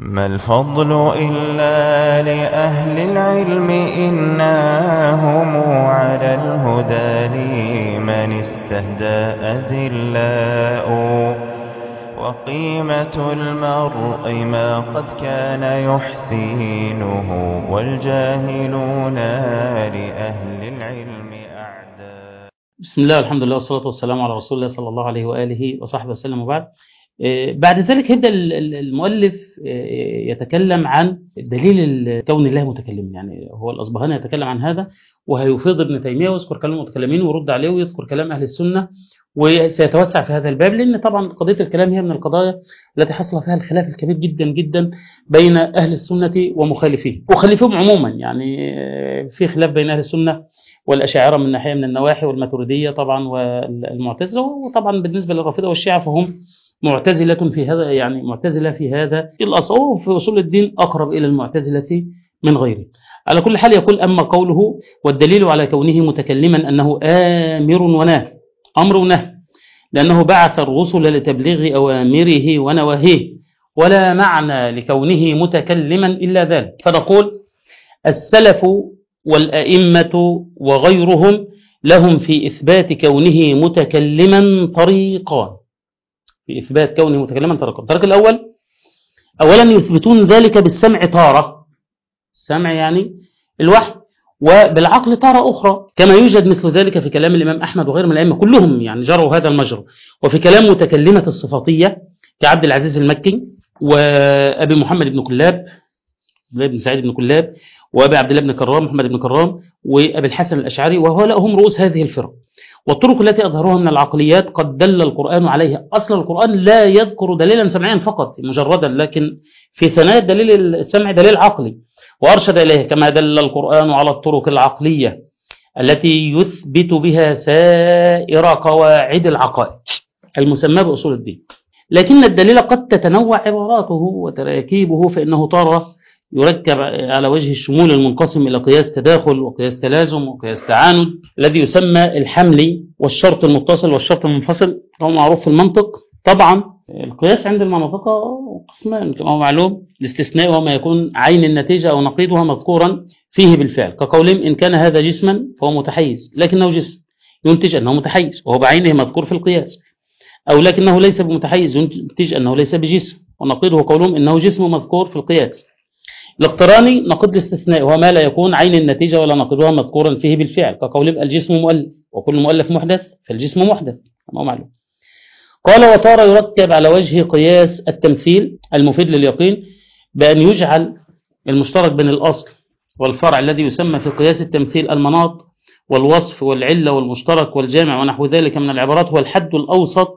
ما الفضل إلا لأهل العلم إنهم على الهدى لمن استهدى أذلاء وقيمة المرء ما قد كان يحسينه والجاهلون لأهل العلم أعداء بسم الله والحمد لله والصلاة والسلام على رسول الله صلى الله عليه وآله وصحبه وسلم وبعد. بعد ذلك يبدأ المؤلف يتكلم عن دليل كون الله متكلم. يعني هو الأصبهاني يتكلم عن هذا وهيفيض ابن تيمية ويذكر كلام المتكلمين ويرد عليه ويذكر كلام أهل السنة وسيتوسع في هذا الباب لأن طبعا قضية الكلام هي من القضايا التي حصل فيها الخلاف الكبير جدا جدا بين أهل السنة ومخالفيه. وخالفهم عموما يعني في خلاف بين أهل السنة والأشاعرة من ناحية من النواحي والماتريدية طبعا والمعتزلة وطبعا بالنسبة للرافضة والشيعة فهم معتزلة في هذا يعني معتزلة في هذا الأصل وفي أصول الدين أقرب إلى المعتزلة من غيره. على كل حال يقول أما قوله والدليل على كونه متكلما أنه آمر وناه أمر ونهي لأنه بعث الرسل لتبليغ أوامره ونواهيه ولا معنى لكونه متكلما إلا ذلك. فنقول السلف والأئمة وغيرهم لهم في إثبات كونه متكلما طريقان. في إثبات كونه متكلما طريقان الطريق الأول أولا يثبتون ذلك بالسمع طارة. السمع يعني الوحي. وبالعقل طارة أخرى. كما يوجد مثل ذلك في كلام الإمام أحمد وغير من الأئمة كلهم يعني جروا هذا المجرى. وفي كلام متكلمة الصفاتية كعبد العزيز المكي وأبي محمد بن كلاب بن سعيد بن كلاب وأبي عبد الله بن كرام محمد بن كرام وأبي الحسن الأشعري وهؤلاء هم رؤوس هذه الفرق. والطرق التي أظهروها من العقليات قد دل القرآن عليها. أصل القرآن لا يذكر دليلا سمعيا فقط مجردا لكن في ثنايا دليل السمع دليل عقلي. وأرشد إليه كما دل القرآن على الطرق العقلية التي يثبت بها سائر قواعد العقائد المسمى بأصول الدين. لكن الدليل قد تتنوع عباراته وتراكيبه فإنه طار يركب على وجه الشمول المنقسم إلى قياس تداخل وقياس تلازم وقياس تعاند الذي يسمى الحملي والشرط المتصل والشرط المنفصل هو معروف في المنطق. طبعا القياس عند المناطق قسمان كما هو معلوم الاستثناء وهو ما يكون عين النتيجة أو نقيضها مذكورا فيه بالفعل. كقولهم إن كان هذا جسما فهو متحيز لكنه جسم ينتج أنه متحيز وهو بعينه مذكور في القياس. أو لكنه ليس بمتحيز ينتج أنه ليس بجسم ونقيضه قولهم إنه جسم مذكور في القياس. الاقتراني نقيض الاستثناء وهو ما لا يكون عين النتيجة ولا نقيضها مذكورا فيه بالفعل. كقولهم الجسم مؤلف وكل مؤلف محدث فالجسم محدث. كما معلوم. قال وتارة يرتب على وجه قياس التمثيل المفيد لليقين بأن يجعل المشترك بين الأصل والفرع الذي يسمى في قياس التمثيل المناط والوصف والعلة والمشترك والجامع ونحو ذلك من العبارات هو الحد الأوسط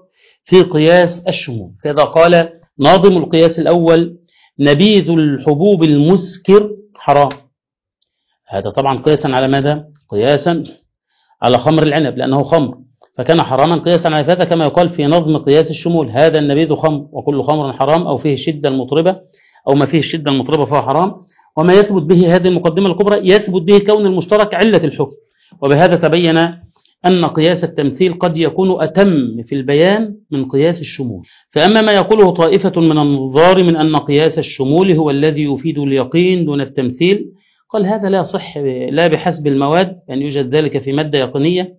في قياس الشمول. فإذا قال ناظم القياس الأول نبيذ الحبوب المسكر حرام. هذا طبعا قياسا على ماذا؟ قياسا على خمر العنب لأنه خمر. فكان حراما قياسا على هذا كما يقال في نظم قياس الشمول. هذا النبيذ خمر وكل خمر حرام أو فيه الشدة المطربة أو ما فيه الشدة المطربة فهو حرام. وما يثبت به هذه المقدمة الكبرى يثبت به كون المشترك علة الحكم. وبهذا تبين أن قياس التمثيل قد يكون أتم في البيان من قياس الشمول. فأما ما يقوله طائفة من النظار من أن قياس الشمول هو الذي يفيد اليقين دون التمثيل قال هذا لا صح لا بحسب المواد أن يعني يوجد ذلك في مادة يقينية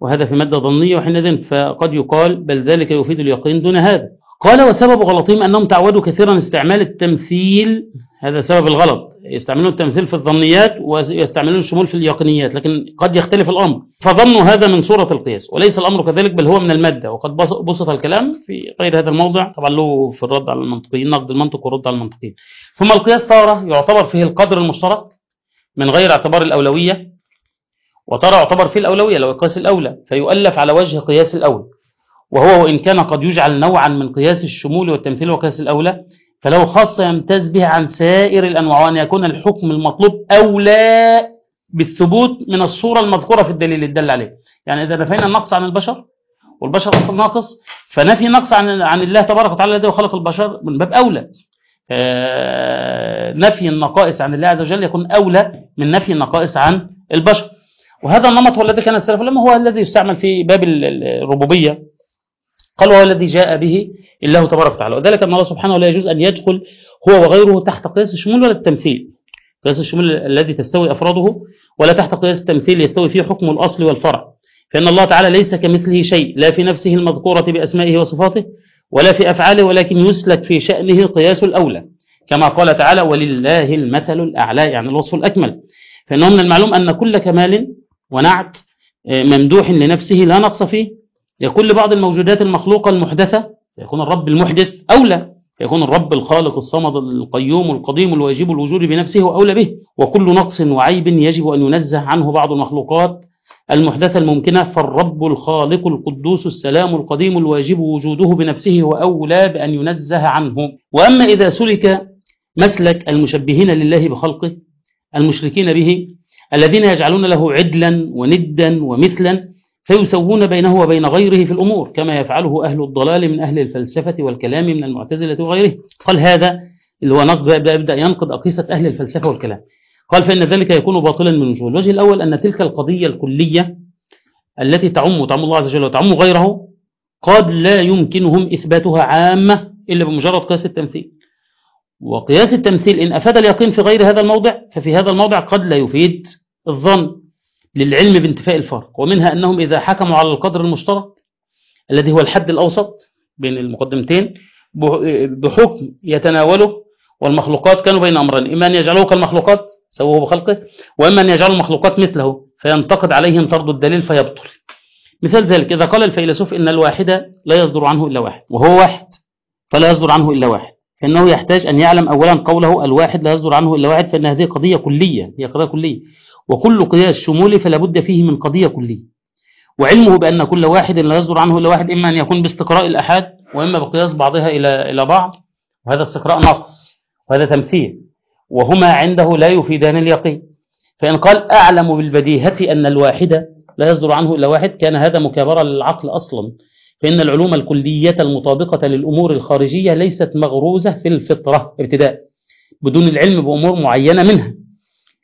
وهذا في مادة ظنية وحينئذ فقد يقال بل ذلك يفيد اليقين دون هذا. قال وسبب غلطهم أنهم تعودوا كثيرا استعمال التمثيل هذا سبب الغلط. يستعملون التمثيل في الظنيات ويستعملون الشمول في اليقينيات لكن قد يختلف الأمر. فظنوا هذا من صورة القياس وليس الأمر كذلك بل هو من المادة. وقد بسط الكلام في غير هذا الموضع طبعا له في الرد على المنطقيين نقد المنطق والرد على المنطقيين. ثم القياس تارة يعتبر فيه القدر المشترك من غير اعتبار الأولوية وترى يعتبر فيه الأولوية لو القياس الأولى فيؤلف على وجه قياس الأول. وهو وإن كان قد يجعل نوعا من قياس الشمول والتمثيل وقياس الأولى فله خاصة يمتاز به عن سائر الأنواع وأن يكون الحكم المطلوب أولى بالثبوت من الصورة المذكورة في الدليل الدل عليه. يعني إذا نفينا النقص عن البشر والبشر أصلا ناقص فنفي نقص عن عن الله تبارك وتعالى الذي خلق البشر من باب أولى. نفي النقائص عن الله عز وجل يكون أولى من نفي النقائص عن البشر. وهذا النمط هو الذي كان السلف لما هو الذي يستعمل في باب الربوبية. قال وهو الذي جاء به الله تبارك وتعالى. وذلك أن الله سبحانه لا يجوز أن يدخل هو وغيره تحت قياس الشمول ولا التمثيل. قياس الشمول الذي تستوي أفراده ولا تحت قياس التمثيل يستوي فيه حكم الأصل والفرع. فإن الله تعالى ليس كمثله شيء لا في نفسه المذكورة بأسمائه وصفاته ولا في أفعاله ولكن يسلك في شأنه قياس الأولى. كما قال تعالى ولله المثل الأعلى يعني الوصف الأكمل. فإنه من المعلوم أن كل كمال ونعت ممدوح لنفسه لا نقص فيه. يكون لبعض الموجودات المخلوقة المحدثة يكون الرب المحدث أولى يكون الرب الخالق الصمد القيوم القديم الواجب الوجود بنفسه أولى به وكل نقص وعيب يجب أن ينزه عنه بعض المخلوقات المحدثة الممكنة. فالرب الخالق القدوس السلام القديم الواجب وجوده بنفسه هو أولى بأن ينزه عنه. وأما إذا سلك مسلك المشبهين لله بخلقه المشركين به الذين يجعلون له عدلا وندا ومثلا فيسوون بينه وبين غيره في الأمور كما يفعله أهل الضلال من أهل الفلسفة والكلام من المعتزلة وغيره. قال هذا اللي هو يبدأ ينقض أقيسة أهل الفلسفة والكلام. قال فإن ذلك يكون باطلا من وجوه الوجه الأول أن تلك القضية الكلية التي تعم تعم الله عز وجل وتعم غيره قد لا يمكنهم إثباتها عامة إلا بمجرد قياس التمثيل. وقياس التمثيل إن أفاد اليقين في غير هذا الموضع ففي هذا الموضع قد لا يفيد الظن. للعلم بانتفاء الفرق ومنها أنهم إذا حكموا على القدر المشترك الذي هو الحد الأوسط بين المقدمتين بحكم يتناوله والمخلوقات كانوا بين أمرين إما أن يجعلوه كالمخلوقات سووه بخلقه وإما أن يجعلوا المخلوقات مثله فينتقد عليهم طرد الدليل فيبطل. مثال ذلك إذا قال الفيلسوف إن الواحد لا يصدر عنه إلا واحد وهو واحد فلا يصدر عنه إلا واحد فإنه يحتاج أن يعلم أولا قوله الواحد لا يصدر عنه إلا واحد فإن هذه قضية كلية هي قضية كلية. وكل قياس شمولي فلا بد فيه من قضية كلية. وعلمه بأن كل واحد لا يصدر عنه إلا واحد إما أن يكون باستقراء الأحاد وإما بقياس بعضها إلى إلى بعض. وهذا استقراء نقص وهذا تمثيل. وهما عنده لا يفيدان اليقين. فإن قال أعلم بالبديهة أن الواحد لا يصدر عنه إلا واحد كان هذا مكابرة للعقل أصلا. فإن العلوم الكلية المطابقة للأمور الخارجية ليست مغروزة في الفطرة ابتداء بدون العلم بأمور معينة منها.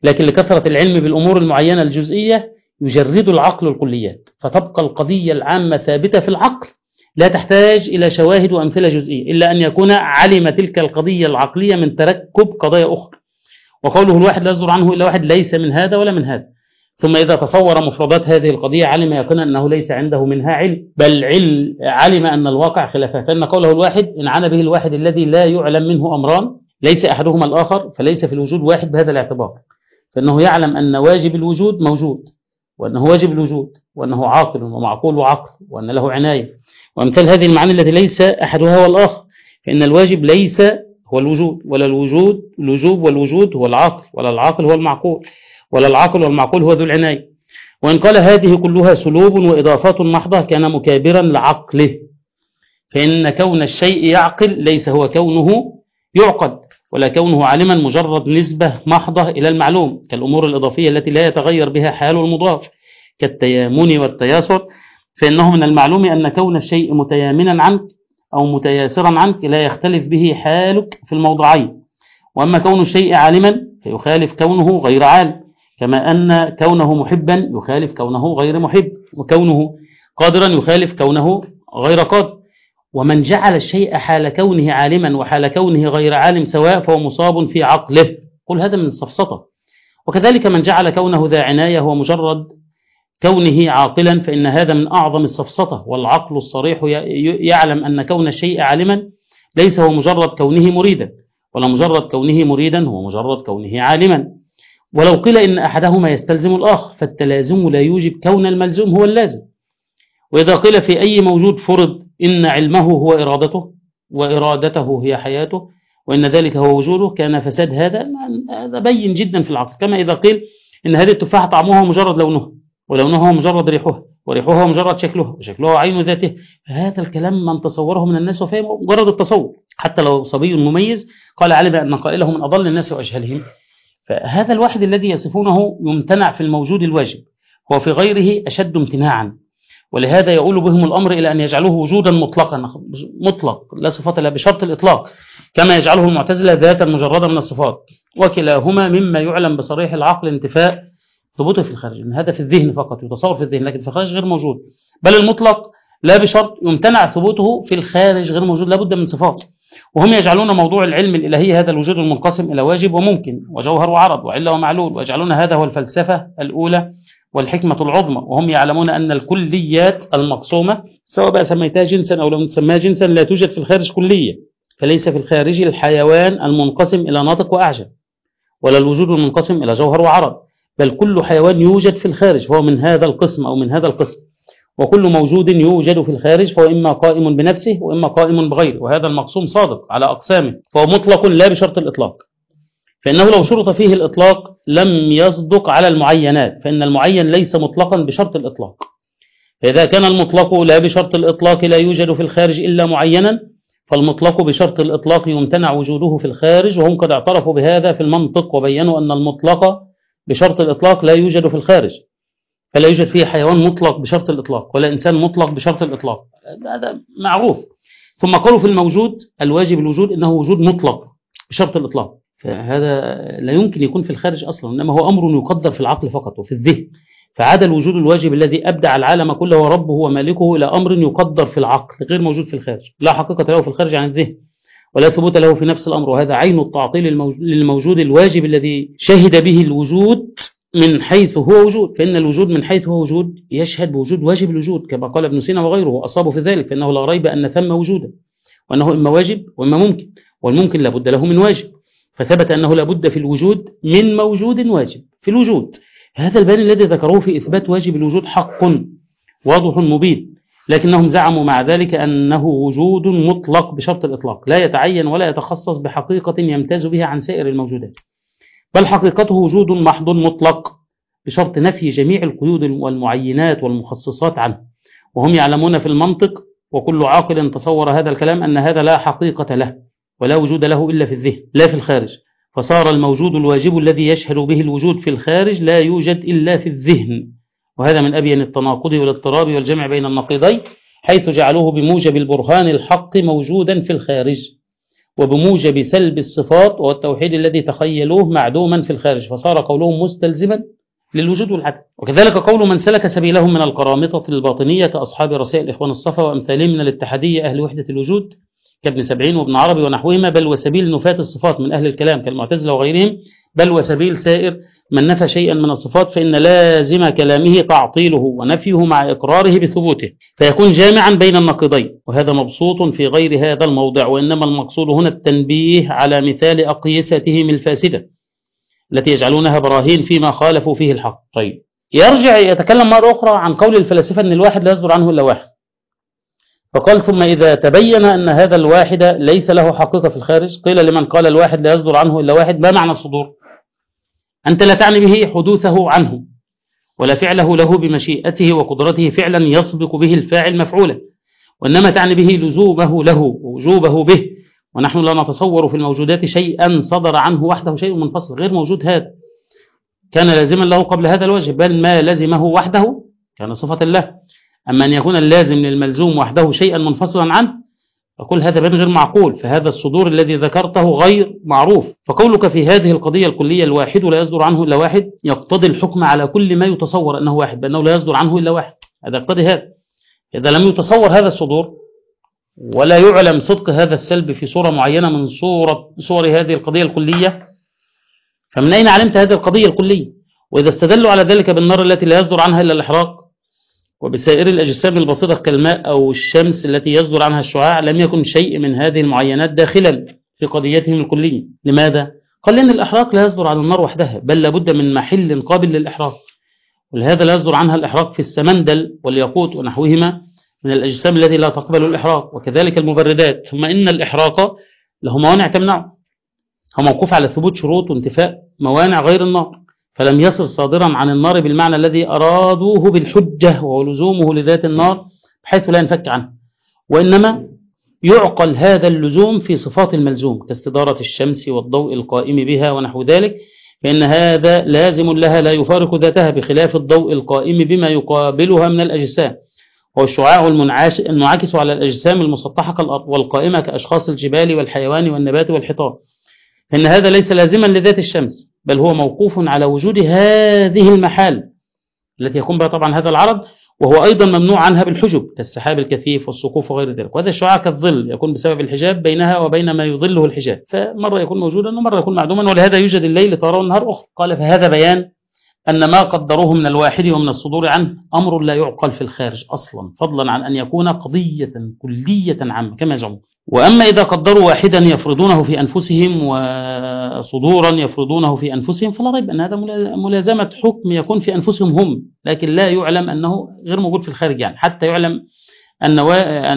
لكن لكثرة العلم بالأمور المعينة الجزئية يجرد العقل الكليات فتبقى القضية العامة ثابتة في العقل لا تحتاج إلى شواهد وأمثلة جزئية إلا أن يكون علم تلك القضية العقلية من تركب قضايا أخرى. وقوله الواحد لا يصدر عنه إلا واحد ليس من هذا ولا من هذا. ثم إذا تصور مفردات هذه القضية علم يقينا أنه ليس عنده منها علم بل علم علم أن الواقع خلافه فإن قوله الواحد إن عانى به الواحد الذي لا يعلم منه أمران ليس أحدهما الآخر فليس في الوجود واحد بهذا الاعتبار. فإنه يعلم أن واجب الوجود موجود وأنه واجب الوجود وأنه عاقل ومعقول وعقل وأن له عناية. وأمثال هذه المعاني التي ليس أحدها هو الآخر فإن الواجب ليس هو الوجود ولا الوجود الوجوب والوجود هو العقل ولا العقل هو المعقول ولا العقل والمعقول هو ذو العناية. وإن قال هذه كلها سلوب وإضافات محضة كان مكابرا لعقله. فإن كون الشيء يعقل ليس هو كونه يعقد ولا كونه عالما مجرد نسبة محضة إلى المعلوم كالأمور الإضافية التي لا يتغير بها حال المضاف كالتيامن والتياسر فإنه من المعلوم أن كون الشيء متيامنا عنك أو متياسرا عنك لا يختلف به حالك في الموضعين. وأما كون الشيء عالما فيخالف كونه غير عالم كما أن كونه محبا يخالف كونه غير محب وكونه قادرا يخالف كونه غير قادر. ومن جعل الشيء حال كونه عالما وحال كونه غير عالم سواء فهو مصاب في عقله. قل هذا من السفسطة وكذلك من جعل كونه ذا عناية هو مجرد كونه عاقلا فإن هذا من أعظم السفسطة والعقل الصريح يعلم أن كون الشيء عالما ليس هو مجرد كونه مريدا. ولا مجرد كونه مريدا هو مجرد كونه عالما. ولو قيل إن أحدهما يستلزم الآخر فالتلازم لا يوجب كون الملزوم هو اللازم. وإذا قيل في أي موجود فرض إن علمه هو إرادته وإرادته هي حياته وإن ذلك هو وجوده. كان فساد هذا هذا بين جدا في العقل كما إذا قيل إن هذه التفاحة طعمها مجرد لونه ولونه هو مجرد ريحها وريحها مجرد شكلها وشكلها عين ذاته. هذا الكلام من تصوره من الناس وفهم مجرد التصور. حتى لو صبي مميز قال علم أن قائله من أضل الناس وأجهلهم فهذا الواحد الذي يصفونه يمتنع في الموجود الواجب هو في غيره أشد امتناعا. ولهذا يقول بهم الأمر إلى أن يجعلوه وجودا مطلقا مطلق لا صفة لا بشرط الإطلاق كما يجعله المعتزلة ذاتا مجردة من الصفات وكلاهما مما يعلم بصريح العقل انتفاء ثبوته في الخارج هذا في الذهن فقط يتصور في الذهن لكن في الخارج غير موجود بل المطلق لا بشرط يمتنع ثبوته في الخارج غير موجود لابد من صفات وهم يجعلون موضوع العلم الإلهي هذا الوجود المنقسم إلى واجب وممكن وجوهر وعرض وعلة ومعلول ويجعلون هذا هو الفلسفة الأولى والحكمة العظمى وهم يعلمون أن الكليات المقسومة سواء بقى سميتها جنسا أو لم تسميها جنسا لا توجد في الخارج كلية فليس في الخارج الحيوان المنقسم إلى ناطق وأعجب ولا الوجود المنقسم إلى جوهر وعرض بل كل حيوان يوجد في الخارج فهو من هذا القسم أو من هذا القسم وكل موجود يوجد في الخارج فهو إما قائم بنفسه وإما قائم بغيره وهذا المقسوم صادق على أقسامه فهو مطلق لا بشرط الإطلاق. فإنه لو شرط فيه الإطلاق لم يصدق على المعينات فإن المعين ليس مطلقا بشرط الإطلاق. فإذا كان المطلق لا بشرط الإطلاق لا يوجد في الخارج إلا معينا فالمطلق بشرط الإطلاق يمتنع وجوده في الخارج وهم قد اعترفوا بهذا في المنطق وبينوا أن المطلق بشرط الإطلاق لا يوجد في الخارج. فلا يوجد فيه حيوان مطلق بشرط الإطلاق ولا إنسان مطلق بشرط الإطلاق. هذا معروف. ثم قالوا في الموجود الواجب الوجود إنه وجود مطلق بشرط الإطلاق. فهذا لا يمكن يكون في الخارج أصلا إنما هو أمر يقدر في العقل فقط وفي الذهن. فعاد الوجود الواجب الذي أبدع العالم كله وربه ومالكه إلى أمر يقدر في العقل غير موجود في الخارج. لا حقيقة له في الخارج عن الذهن ولا ثبوت له في نفس الأمر وهذا عين التعطيل للموجود الواجب الذي شهد به الوجود من حيث هو وجود. فإن الوجود من حيث هو وجود يشهد بوجود واجب الوجود كما قال ابن سينا وغيره وأصابوا في ذلك فإنه لا ريب أن ثم وجودا وأنه إما واجب وإما ممكن والممكن لابد له من واجب. فثبت أنه لابد في الوجود من موجود واجب في الوجود. هذا البيان الذي ذكروه في إثبات واجب الوجود حق واضح مبين لكنهم زعموا مع ذلك أنه وجود مطلق بشرط الإطلاق لا يتعين ولا يتخصص بحقيقة يمتاز بها عن سائر الموجودات. بل حقيقته وجود محض مطلق بشرط نفي جميع القيود والمعينات والمخصصات عنه. وهم يعلمون في المنطق وكل عاقل تصور هذا الكلام أن هذا لا حقيقة له. ولا وجود له إلا في الذهن لا في الخارج. فصار الموجود الواجب الذي يشهد به الوجود في الخارج لا يوجد إلا في الذهن. وهذا من أبين التناقض والاضطراب والجمع بين النقيضين حيث جعلوه بموجب البرهان الحق موجودا في الخارج وبموجب سلب الصفات والتوحيد الذي تخيلوه معدوما في الخارج. فصار قولهم مستلزما للوجود والعدم وكذلك قول من سلك سبيلهم من القرامطة الباطنية كأصحاب رسائل إخوان الصفا وأمثالهم من الاتحادية أهل وحدة الوجود كابن سبعين وابن عربي ونحوهما بل وسبيل نفاة الصفات من أهل الكلام كالمعتزلة وغيرهم بل وسبيل سائر من نفى شيئا من الصفات فإن لازم كلامه تعطيله ونفيه مع إقراره بثبوته فيكون جامعا بين النقيضين وهذا مبسوط في غير هذا الموضع وإنما المقصود هنا التنبيه على مثال أقيستهم الفاسدة التي يجعلونها براهين فيما خالفوا فيه الحق. طيب يرجع يتكلم مرة أخرى عن قول الفلاسفة أن الواحد لا يصدر عنه إلا واحد. فقال ثم إذا تبين أن هذا الواحد ليس له حقيقة في الخارج قيل لمن؟ قال الواحد لا يصدر عنه إلا واحد ما معنى الصدور؟ أنت لا تعني به حدوثه عنه ولا فعله له بمشيئته وقدرته فعلا يسبق به الفاعل مفعولا وإنما تعني به لزومه له ووجوبه به ونحن لا نتصور في الموجودات شيئا صدر عنه وحده شيء منفصل غير موجود هذا. كان لازما له قبل هذا الوجه بل ما لزمه وحده كان صفة له أما أن يكون اللازم للملزوم وحده شيئا منفصلا عنه فكل هذا بين غير معقول. فهذا الصدور الذي ذكرته غير معروف. فقولك في هذه القضية الكلية الواحد لا يصدر عنه إلا واحد يقتضي الحكم على كل ما يتصور أنه واحد بأنه لا يصدر عنه إلا واحد. هذا يقتضي هذا. إذا لم يتصور هذا الصدور ولا يعلم صدق هذا السلب في صورة معينة من صورة صور هذه القضية الكلية فمن أين علمت هذه القضية الكلية؟ وإذا استدلوا على ذلك بالنار التي لا يصدر عنها إلا الإحراق وبسائر الأجسام البسيطة كالماء أو الشمس التي يصدر عنها الشعاع لم يكن شيء من هذه المعينات داخلا في قضيتهم الكلية. لماذا؟ قال لأن الإحراق لا يصدر عن النار وحدها بل لابد من محل قابل للإحراق. ولهذا لا يصدر عنها الإحراق في السمندل والياقوت ونحوهما من الأجسام التي لا تقبل الإحراق وكذلك المبردات. ثم إن الإحراق له موانع تمنعه. هو موقوف على ثبوت شروط وانتفاء موانع غير النار. فلم يصل صادرا عن النار بالمعنى الذي أرادوه بالحجة ولزومه لذات النار بحيث لا ينفك عنه. وإنما يعقل هذا اللزوم في صفات الملزوم كاستدارة الشمس والضوء القائم بها ونحو ذلك فإن هذا لازم لها لا يفارق ذاتها بخلاف الضوء القائم بما يقابلها من الأجسام. هو الشعاع المنعكس على الأجسام المسطحة والقائمة كأشخاص الجبال والحيوان والنبات والحيطان. فإن هذا ليس لازما لذات الشمس. بل هو موقوف على وجود هذه المحال التي يكون بها طبعا هذا العرض وهو أيضا ممنوع عنها بالحجب كالسحاب الكثيف والسقوف وغير ذلك. وهذا الشعاع كالظل يكون بسبب الحجاب بينها وبين ما يظله الحجاب. فمرة يكون موجودا ومرة يكون معدوما ولهذا يوجد الليل ترى والنهار أخرى. قال فهذا بيان أن ما قدروه من الواحد ومن الصدور عنه أمر لا يعقل في الخارج أصلا فضلا عن أن يكون قضية كلية عامة كما يزعمون وأما إذا قدروا واحدا يفرضونه في أنفسهم وصدورا يفرضونه في أنفسهم فلا ريب أن هذا ملازمة حكم يكون في أنفسهم هم لكن لا يعلم أنه غير موجود في الخارج يعني حتى يعلم أن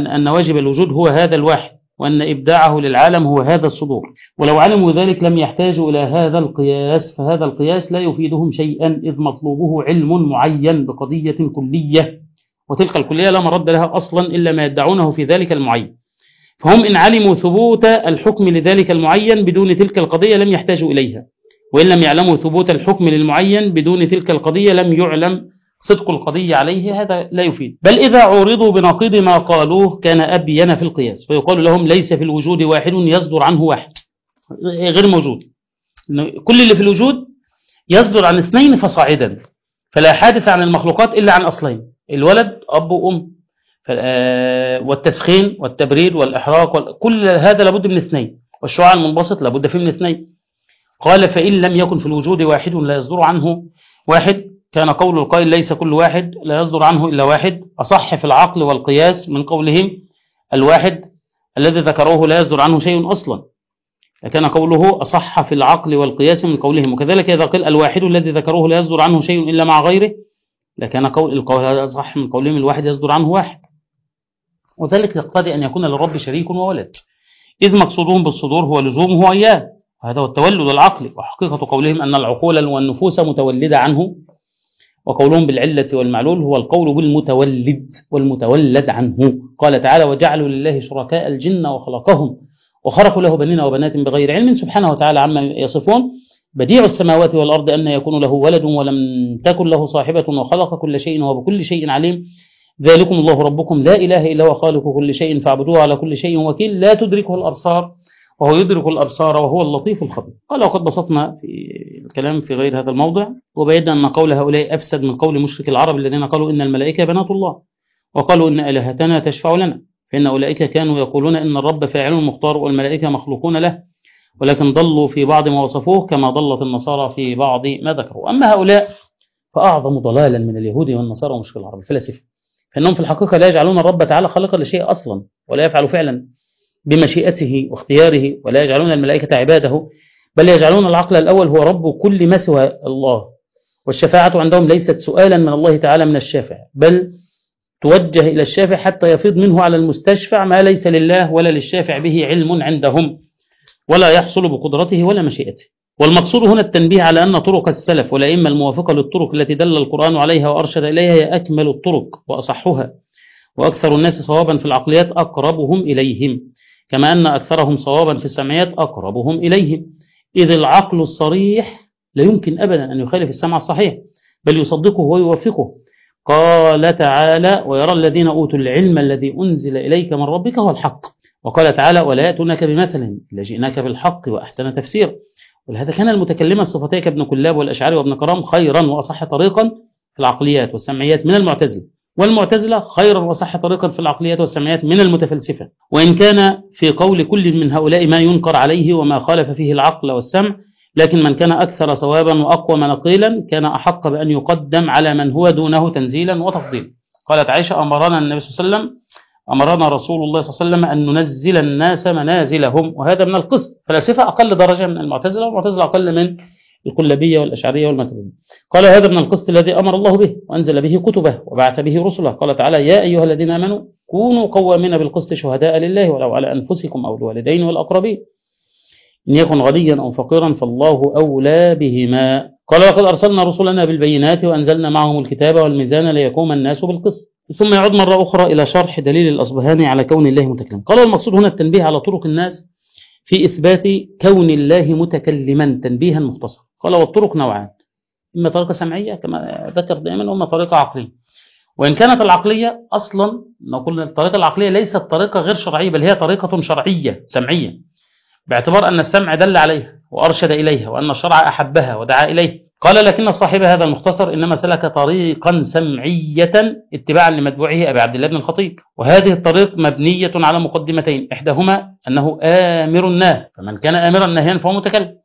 أن واجب الوجود هو هذا الواحد وأن إبداعه للعالم هو هذا الصدور. ولو علموا ذلك لم يحتاجوا إلى هذا القياس فهذا القياس لا يفيدهم شيئا إذ مطلوبه علم معين بقضية كلية وتلك الكلية لا مرد لها أصلا إلا ما يدعونه في ذلك المعين. فهم إن علموا ثبوت الحكم لذلك المعين بدون تلك القضية لم يحتاجوا إليها. وإن لم يعلموا ثبوت الحكم للمعين بدون تلك القضية لم يعلم صدق القضية عليه هذا لا يفيد. بل إذا عورضوا بنقيض ما قالوه كان أبين في القياس فيقال لهم ليس في الوجود واحد يصدر عنه واحد غير موجود. كل اللي في الوجود يصدر عن اثنين فصاعدا فلا حادث عن المخلوقات إلا عن أصلين الولد أب وأم والتسخين والتبريد والإحراق كل هذا لابد من اثنين. والشعاع المنبسط لابد فيه من اثنين. قال فإن لم يكن في الوجود واحد لا يصدر عنه واحد. كان قول القائل ليس كل واحد لا يصدر عنه إلا واحد. أصح في العقل والقياس من قولهم الواحد الذي ذكروه لا يصدر عنه شيء أصلا. لكان قوله أصح في العقل والقياس من قولهم. وكذلك إذا قيل الواحد الذي ذكروه لا يصدر عنه شيء إلا مع غيره لكان قول القول هذا أصح من قولهم الواحد يصدر عنه واحد. وذلك يقتضي أن يكون للرب شريك وولد. إذ مقصودهم بالصدور هو لزومه إياه. وهذا هو التولد العقلي. وحقيقة قولهم أن العقول والنفوس متولدة عنه. وقولهم بالعلة والمعلول هو القول بالمتولد والمتولد عنه. قال تعالى وجعلوا لله شركاء الجن وخلقهم وخرقوا له بنين وبنات بغير علم سبحانه وتعالى عما يصفون. بديع السماوات والأرض أن يكون له ولد ولم تكن له صاحبة وخلق كل شيء وبكل شيء عليم. ذلكم الله ربكم. لا إله إلا هو خالق كل شيء فاعبدوه على كل شيء وكيل. لا تدركه الأبصار وهو يدرك الأبصار وهو اللطيف الخبير. قال وقد بسطنا في الكلام في غير هذا الموضع وبينا أن قول هؤلاء أفسد من قول مشرك العرب الذين قالوا إن الملائكة بنات الله وقالوا إن إلهتنا تشفع لنا. فإن أولئك كانوا يقولون إن الرب فاعل مختار والملائكة مخلوقون له ولكن ضلوا في بعض ما وصفوه كما ضلت النصارى في بعض ما ذكروا. أما هؤلاء فأعظم ضلالا من اليهود والنصارى ومشرك العرب. الفلاسفة فإنهم في الحقيقة لا يجعلون الرب تعالى خالقا لشيء أصلا ولا يفعل فعلا بمشيئته واختياره ولا يجعلون الملائكة عباده بل يجعلون العقل الأول هو رب كل ما سوى الله والشفاعة عندهم ليست سؤالا من الله تعالى من الشافع بل توجه إلى الشافع حتى يفيض منه على المستشفع ما ليس لله ولا للشافع به علم عندهم ولا يحصل بقدرته ولا مشيئته. والمقصود هنا التنبيه على أن طرق السلف والأئمة الموافقة للطرق التي دل القرآن عليها وأرشد إليها هي أكمل الطرق وأصحها وأكثر الناس صوابا في العقليات أقربهم إليهم كما أن أكثرهم صوابا في السمعيات أقربهم إليهم. إذ العقل الصريح لا يمكن أبدا أن يخالف السمع الصحيح بل يصدقه ويوافقه. قال تعالى ويرى الذين أوتوا العلم الذي أنزل إليك من ربك هو الحق وقال تعالى ولا يأتونك بمثل إلا جئناك بالحق وأحسن تفسير ولهذا كان المتكلمة الصفتية كابن كلاب والأشعري وابن كرام خيرا وأصح طريقا في العقليات والسمعيات من المعتزلة. والمعتزلة خيرا وصح طريقا في العقليات والسمعيات من المتفلسفة. وإن كان في قول كل من هؤلاء ما ينكر عليه وما خالف فيه العقل والسمع لكن من كان أكثر صوابا وأقوى منقيلا كان أحق بأن يقدم على من هو دونه تنزيلا وتفضيلا. قالت عائشة أمرنا النبي صلى الله عليه وسلم أمرنا رسول الله صلى الله عليه وسلم أن ننزل الناس منازلهم وهذا من القسط. فلاسفة أقل درجة من المعتزلة والمعتزلة أقل من الكلابية والأشعرية والماتريدية. قال هذا من القسط الذي أمر الله به وأنزل به كتبه وبعث به رسله. قال تعالى يا أيها الذين آمنوا كونوا قوامين بالقسط شهداء لله ولو على أنفسكم أو الوالدين والأقربين. إن يكن غنيا أو فقيرا فالله أولى بهما. قال وقد أرسلنا رسلنا بالبينات وأنزلنا معهم الكتاب والميزان ليقوم الناس بالقسط. ثم يعود مرة أخرى إلى شرح دليل الأصبهاني على كون الله متكلما قال المقصود هنا التنبيه على طرق الناس في إثبات كون الله متكلما تنبيها مختصرا. قال والطرق نوعان إما طريقة سمعية كما ذكر دائما وإما طريقة عقلية. وإن كانت العقلية أصلا نقول الطريقة العقلية ليست طريقة غير شرعية بل هي طريقة شرعية سمعية باعتبار أن السمع دل عليها وأرشد إليها وأن الشرع أحبها ودعا إليه. قال لكن صاحب هذا المختصر إنما سلك طريقا سمعية اتباعا لمتبوعه أبي عبد الله بن الخطيب. وهذه الطريق مبنية على مقدمتين. إحداهما أنه آمر ناه فمن كان آمرا ناهيا فهو متكلم.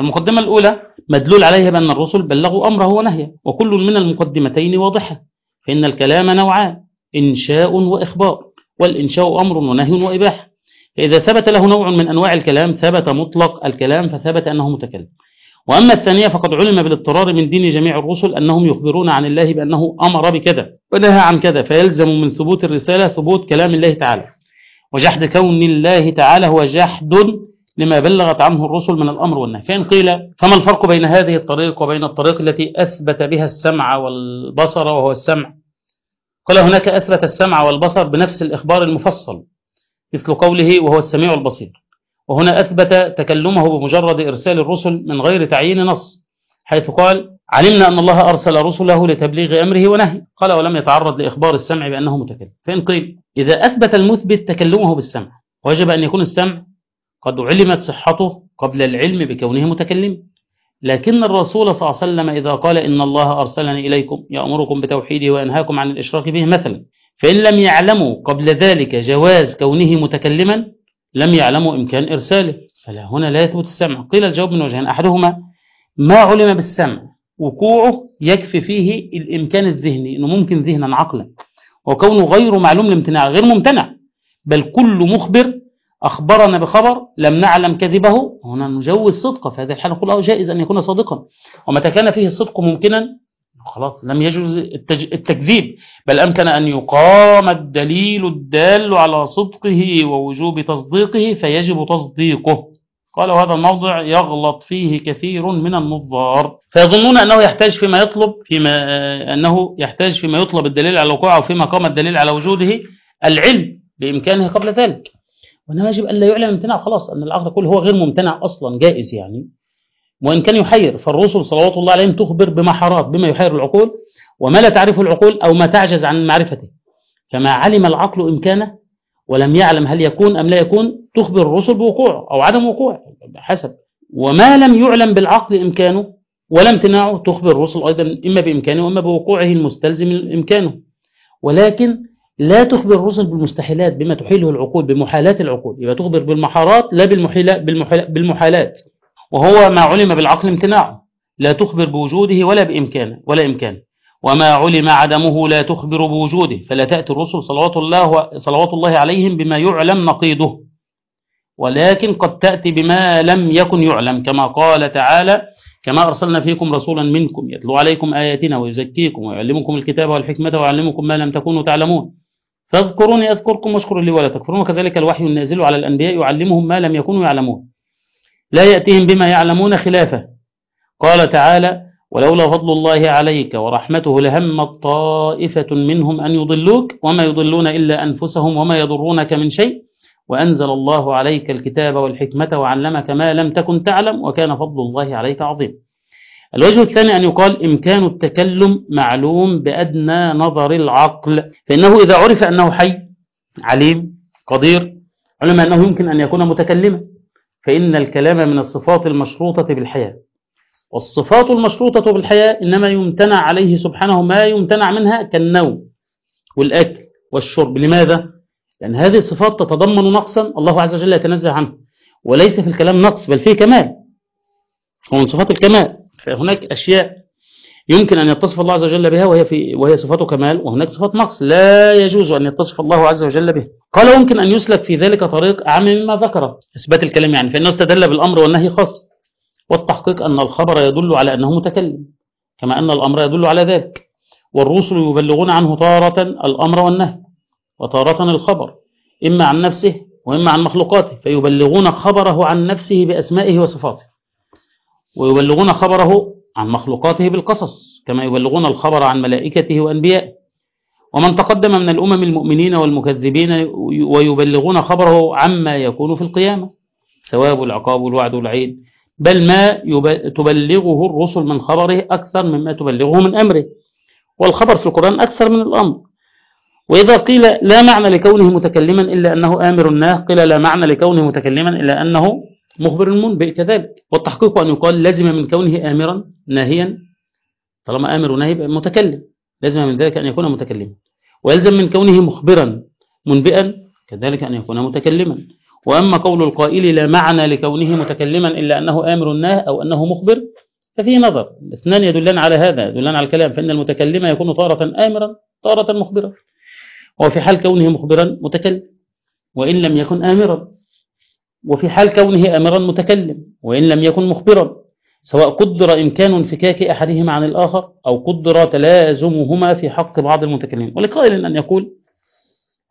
المقدمة الأولى مدلول عليها بأن الرسل بلغوا أمره ونهيه. وكل من المقدمتين واضحة. فإن الكلام نوعان إنشاء وإخبار. والإنشاء أمر ونهي وإباحة. فإذا ثبت له نوع من أنواع الكلام ثبت مطلق الكلام فثبت أنه متكلم. وأما الثانية فقد علم بالاضطرار من دين جميع الرسل أنهم يخبرون عن الله بأنه أمر بكذا ونهى عن كذا فيلزم من ثبوت الرسالة ثبوت كلام الله تعالى. وجحد كون الله تعالى هو جحد لما بلغت عنه الرسل من الأمر والنهي. فإن قيل فما الفرق بين هذه الطريق وبين الطريق التي أثبت بها السمع والبصر وهو السمع؟ قال هناك أثبت السمع والبصر بنفس الإخبار المفصل مثل قوله وهو السميع البصير. وهنا أثبت تكلمه بمجرد إرسال الرسل من غير تعيين نص حيث قال علمنا أن الله أرسل رسله لتبليغ أمره ونهي قال ولم يتعرض لإخبار السمع بأنه متكلم. فإن قيل إذا أثبت المثبت تكلمه بالسمع وجب أن يكون السمع قد علمت صحته قبل العلم بكونه متكلم. لكن الرسول صلى الله عليه وسلم إذا قال إن الله أرسلني إليكم يأمركم بتوحيده وينهاكم عن الإشراك به مثلا فإن لم يعلموا قبل ذلك جواز كونه متكلما لم يعلموا إمكان إرساله. فلا هنا لا يثبت السمع. قيل الجواب من وجهين. أحدهما ما علم بالسمع. وقوعه يكفي فيه الإمكان الذهني أنه ممكن ذهنا عقلا. وكونه غير معلوم الامتناع غير ممتنع. بل كل مخبر أخبرنا بخبر لم نعلم كذبه. هنا نجوز صدقه في هذه الحالة نقول جائز أن يكون صادقا. ومتى كان فيه الصدق ممكنا؟ خلاص لم يجوز التكذيب بل أمكن أن يقام الدليل الدال على صدقه ووجوب تصديقه فيجب تصديقه. قال هذا الموضع يغلط فيه كثير من النظار. فيظنون أنه يحتاج فيما يطلب فيما أنه يحتاج فيما يطلب الدليل على وقوعه وفيما قام الدليل على وجوده العلم بإمكانه قبل ذلك. وإنما يجب ألا يعلم امتناع خلاص أن العقد كله هو غير ممتنع أصلا جائز يعني. وإن كان يحير فالرسل صلوات الله عليهم تخبر بمحارات بما يحير العقول وما لا تعرفه العقول أو ما تعجز عن معرفته. فما علم العقل إمكانه ولم يعلم هل يكون أم لا يكون تخبر الرسل بوقوعه أو عدم وقوعه حسب وما لم يعلم بالعقل إمكانه ولا امتناعه تخبر الرسل أيضا إما بإمكانه وإما بوقوعه المستلزم إمكانه ولكن لا تخبر الرسل بالمستحيلات بما تحيله العقول بمحالات العقول. يبقى تخبر بالمحارات لا بالمحالات. وهو ما علم بالعقل امتناعه لا تخبر بوجوده ولا بإمكانه ولا إمكانه. وما علم عدمه لا تخبر بوجوده فلا تأتي الرسل صلوات الله, صلوات الله عليهم بما يعلم نقيضه ولكن قد تأتي بما لم يكن يعلم كما قال تعالى كما أرسلنا فيكم رسولا منكم يتلو عليكم آياتنا ويزكيكم ويعلمكم الكتاب والحكمة ويعلمكم ما لم تكونوا تعلمون. فاذكروني أذكركم واشكروا لي ولا تكفرون وكذلك الوحي النازل على الأنبياء يعلمهم ما لم يكونوا يعلمون. لا يأتيهم بما يعلمون خلافه. قال تعالى ولولا فضل الله عليك ورحمته لهمت طائفة منهم أن يضلوك وما يضلون إلا أنفسهم وما يضرونك من شيء وأنزل الله عليك الكتاب والحكمة وعلمك ما لم تكن تعلم وكان فضل الله عليك عظيم. الوجه الثاني أن يقال إمكان التكلم معلوم بأدنى نظر العقل. فإنه إذا عرف أنه حي عليم قدير علم أنه يمكن أن يكون متكلما. فإن الكلام من الصفات المشروطة بالحياة والصفات المشروطة بالحياة إنما يمتنع عليه سبحانه ما يمتنع منها كالنوم والأكل والشرب. لماذا؟ لأن هذه الصفات تتضمن نقصا الله عز وجل يتنزه عنه. وليس في الكلام نقص بل فيه كمال. هو من صفات الكمال. فهناك أشياء يمكن أن يتصف الله عز وجل بها وهي, في وهي صفات كمال وهناك صفات نقص. لا يجوز أن يتصف الله عز وجل بها. قال يمكن أن يسلك في ذلك طريق أعم مما ذكر. إثبات الكلام يعني فإنه استدل بالأمر والنهي خاص. والتحقيق أن الخبر يدل على أنه متكلم كما أن الأمر يدل على ذلك. والرسل يبلغون عنه تارة الأمر والنهي وتارة الخبر إما عن نفسه وإما عن مخلوقاته فيبلغون خبره عن نفسه بأسمائه وصفاته. ويبلغون خبره عن مخلوقاته بالقصص كما يبلغون الخبر عن ملائكته وأنبيائه. ومن تقدم من الأمم المؤمنين والمكذبين ويبلغون خبره عما يكون في القيامة ثواب العقاب والوعد والعيد بل ما تبلغه الرسل من خبره أكثر مما تبلغه من أمره. والخبر في القرآن أكثر من الأمر. وإذا قيل لا معنى لكونه متكلما إلا أنه آمر الناه قيل لا معنى لكونه متكلما إلا أنه مخبر منبئ كذلك والتحقيق أن يقال لازم من كونه آمرا ناهيا طالما آمر وناهي متكلم. لازم من ذلك أن يكون متكلما. ويلزم من كونه مخبرا منبئا كذلك أن يكون متكلما. وأما قول القائل لا معنى لكونه متكلما إلا أنه آمر ناه أو أنه مخبر ففيه نظر. الاثنان يدلان على هذا يدلان على الكلام. فإن المتكلم يكون تارة آمرا تارة مخبرا. وفي حال كونه مخبرا متكلم وإن لم يكن آمرا. وفي حال كونه آمرا متكلم وإن لم يكن مخبرا سواء قدر إمكان انفكاك أحدهما عن الآخر أو قدر تلازمهما في حق بعض المتكلمين. ولقائل أن يقول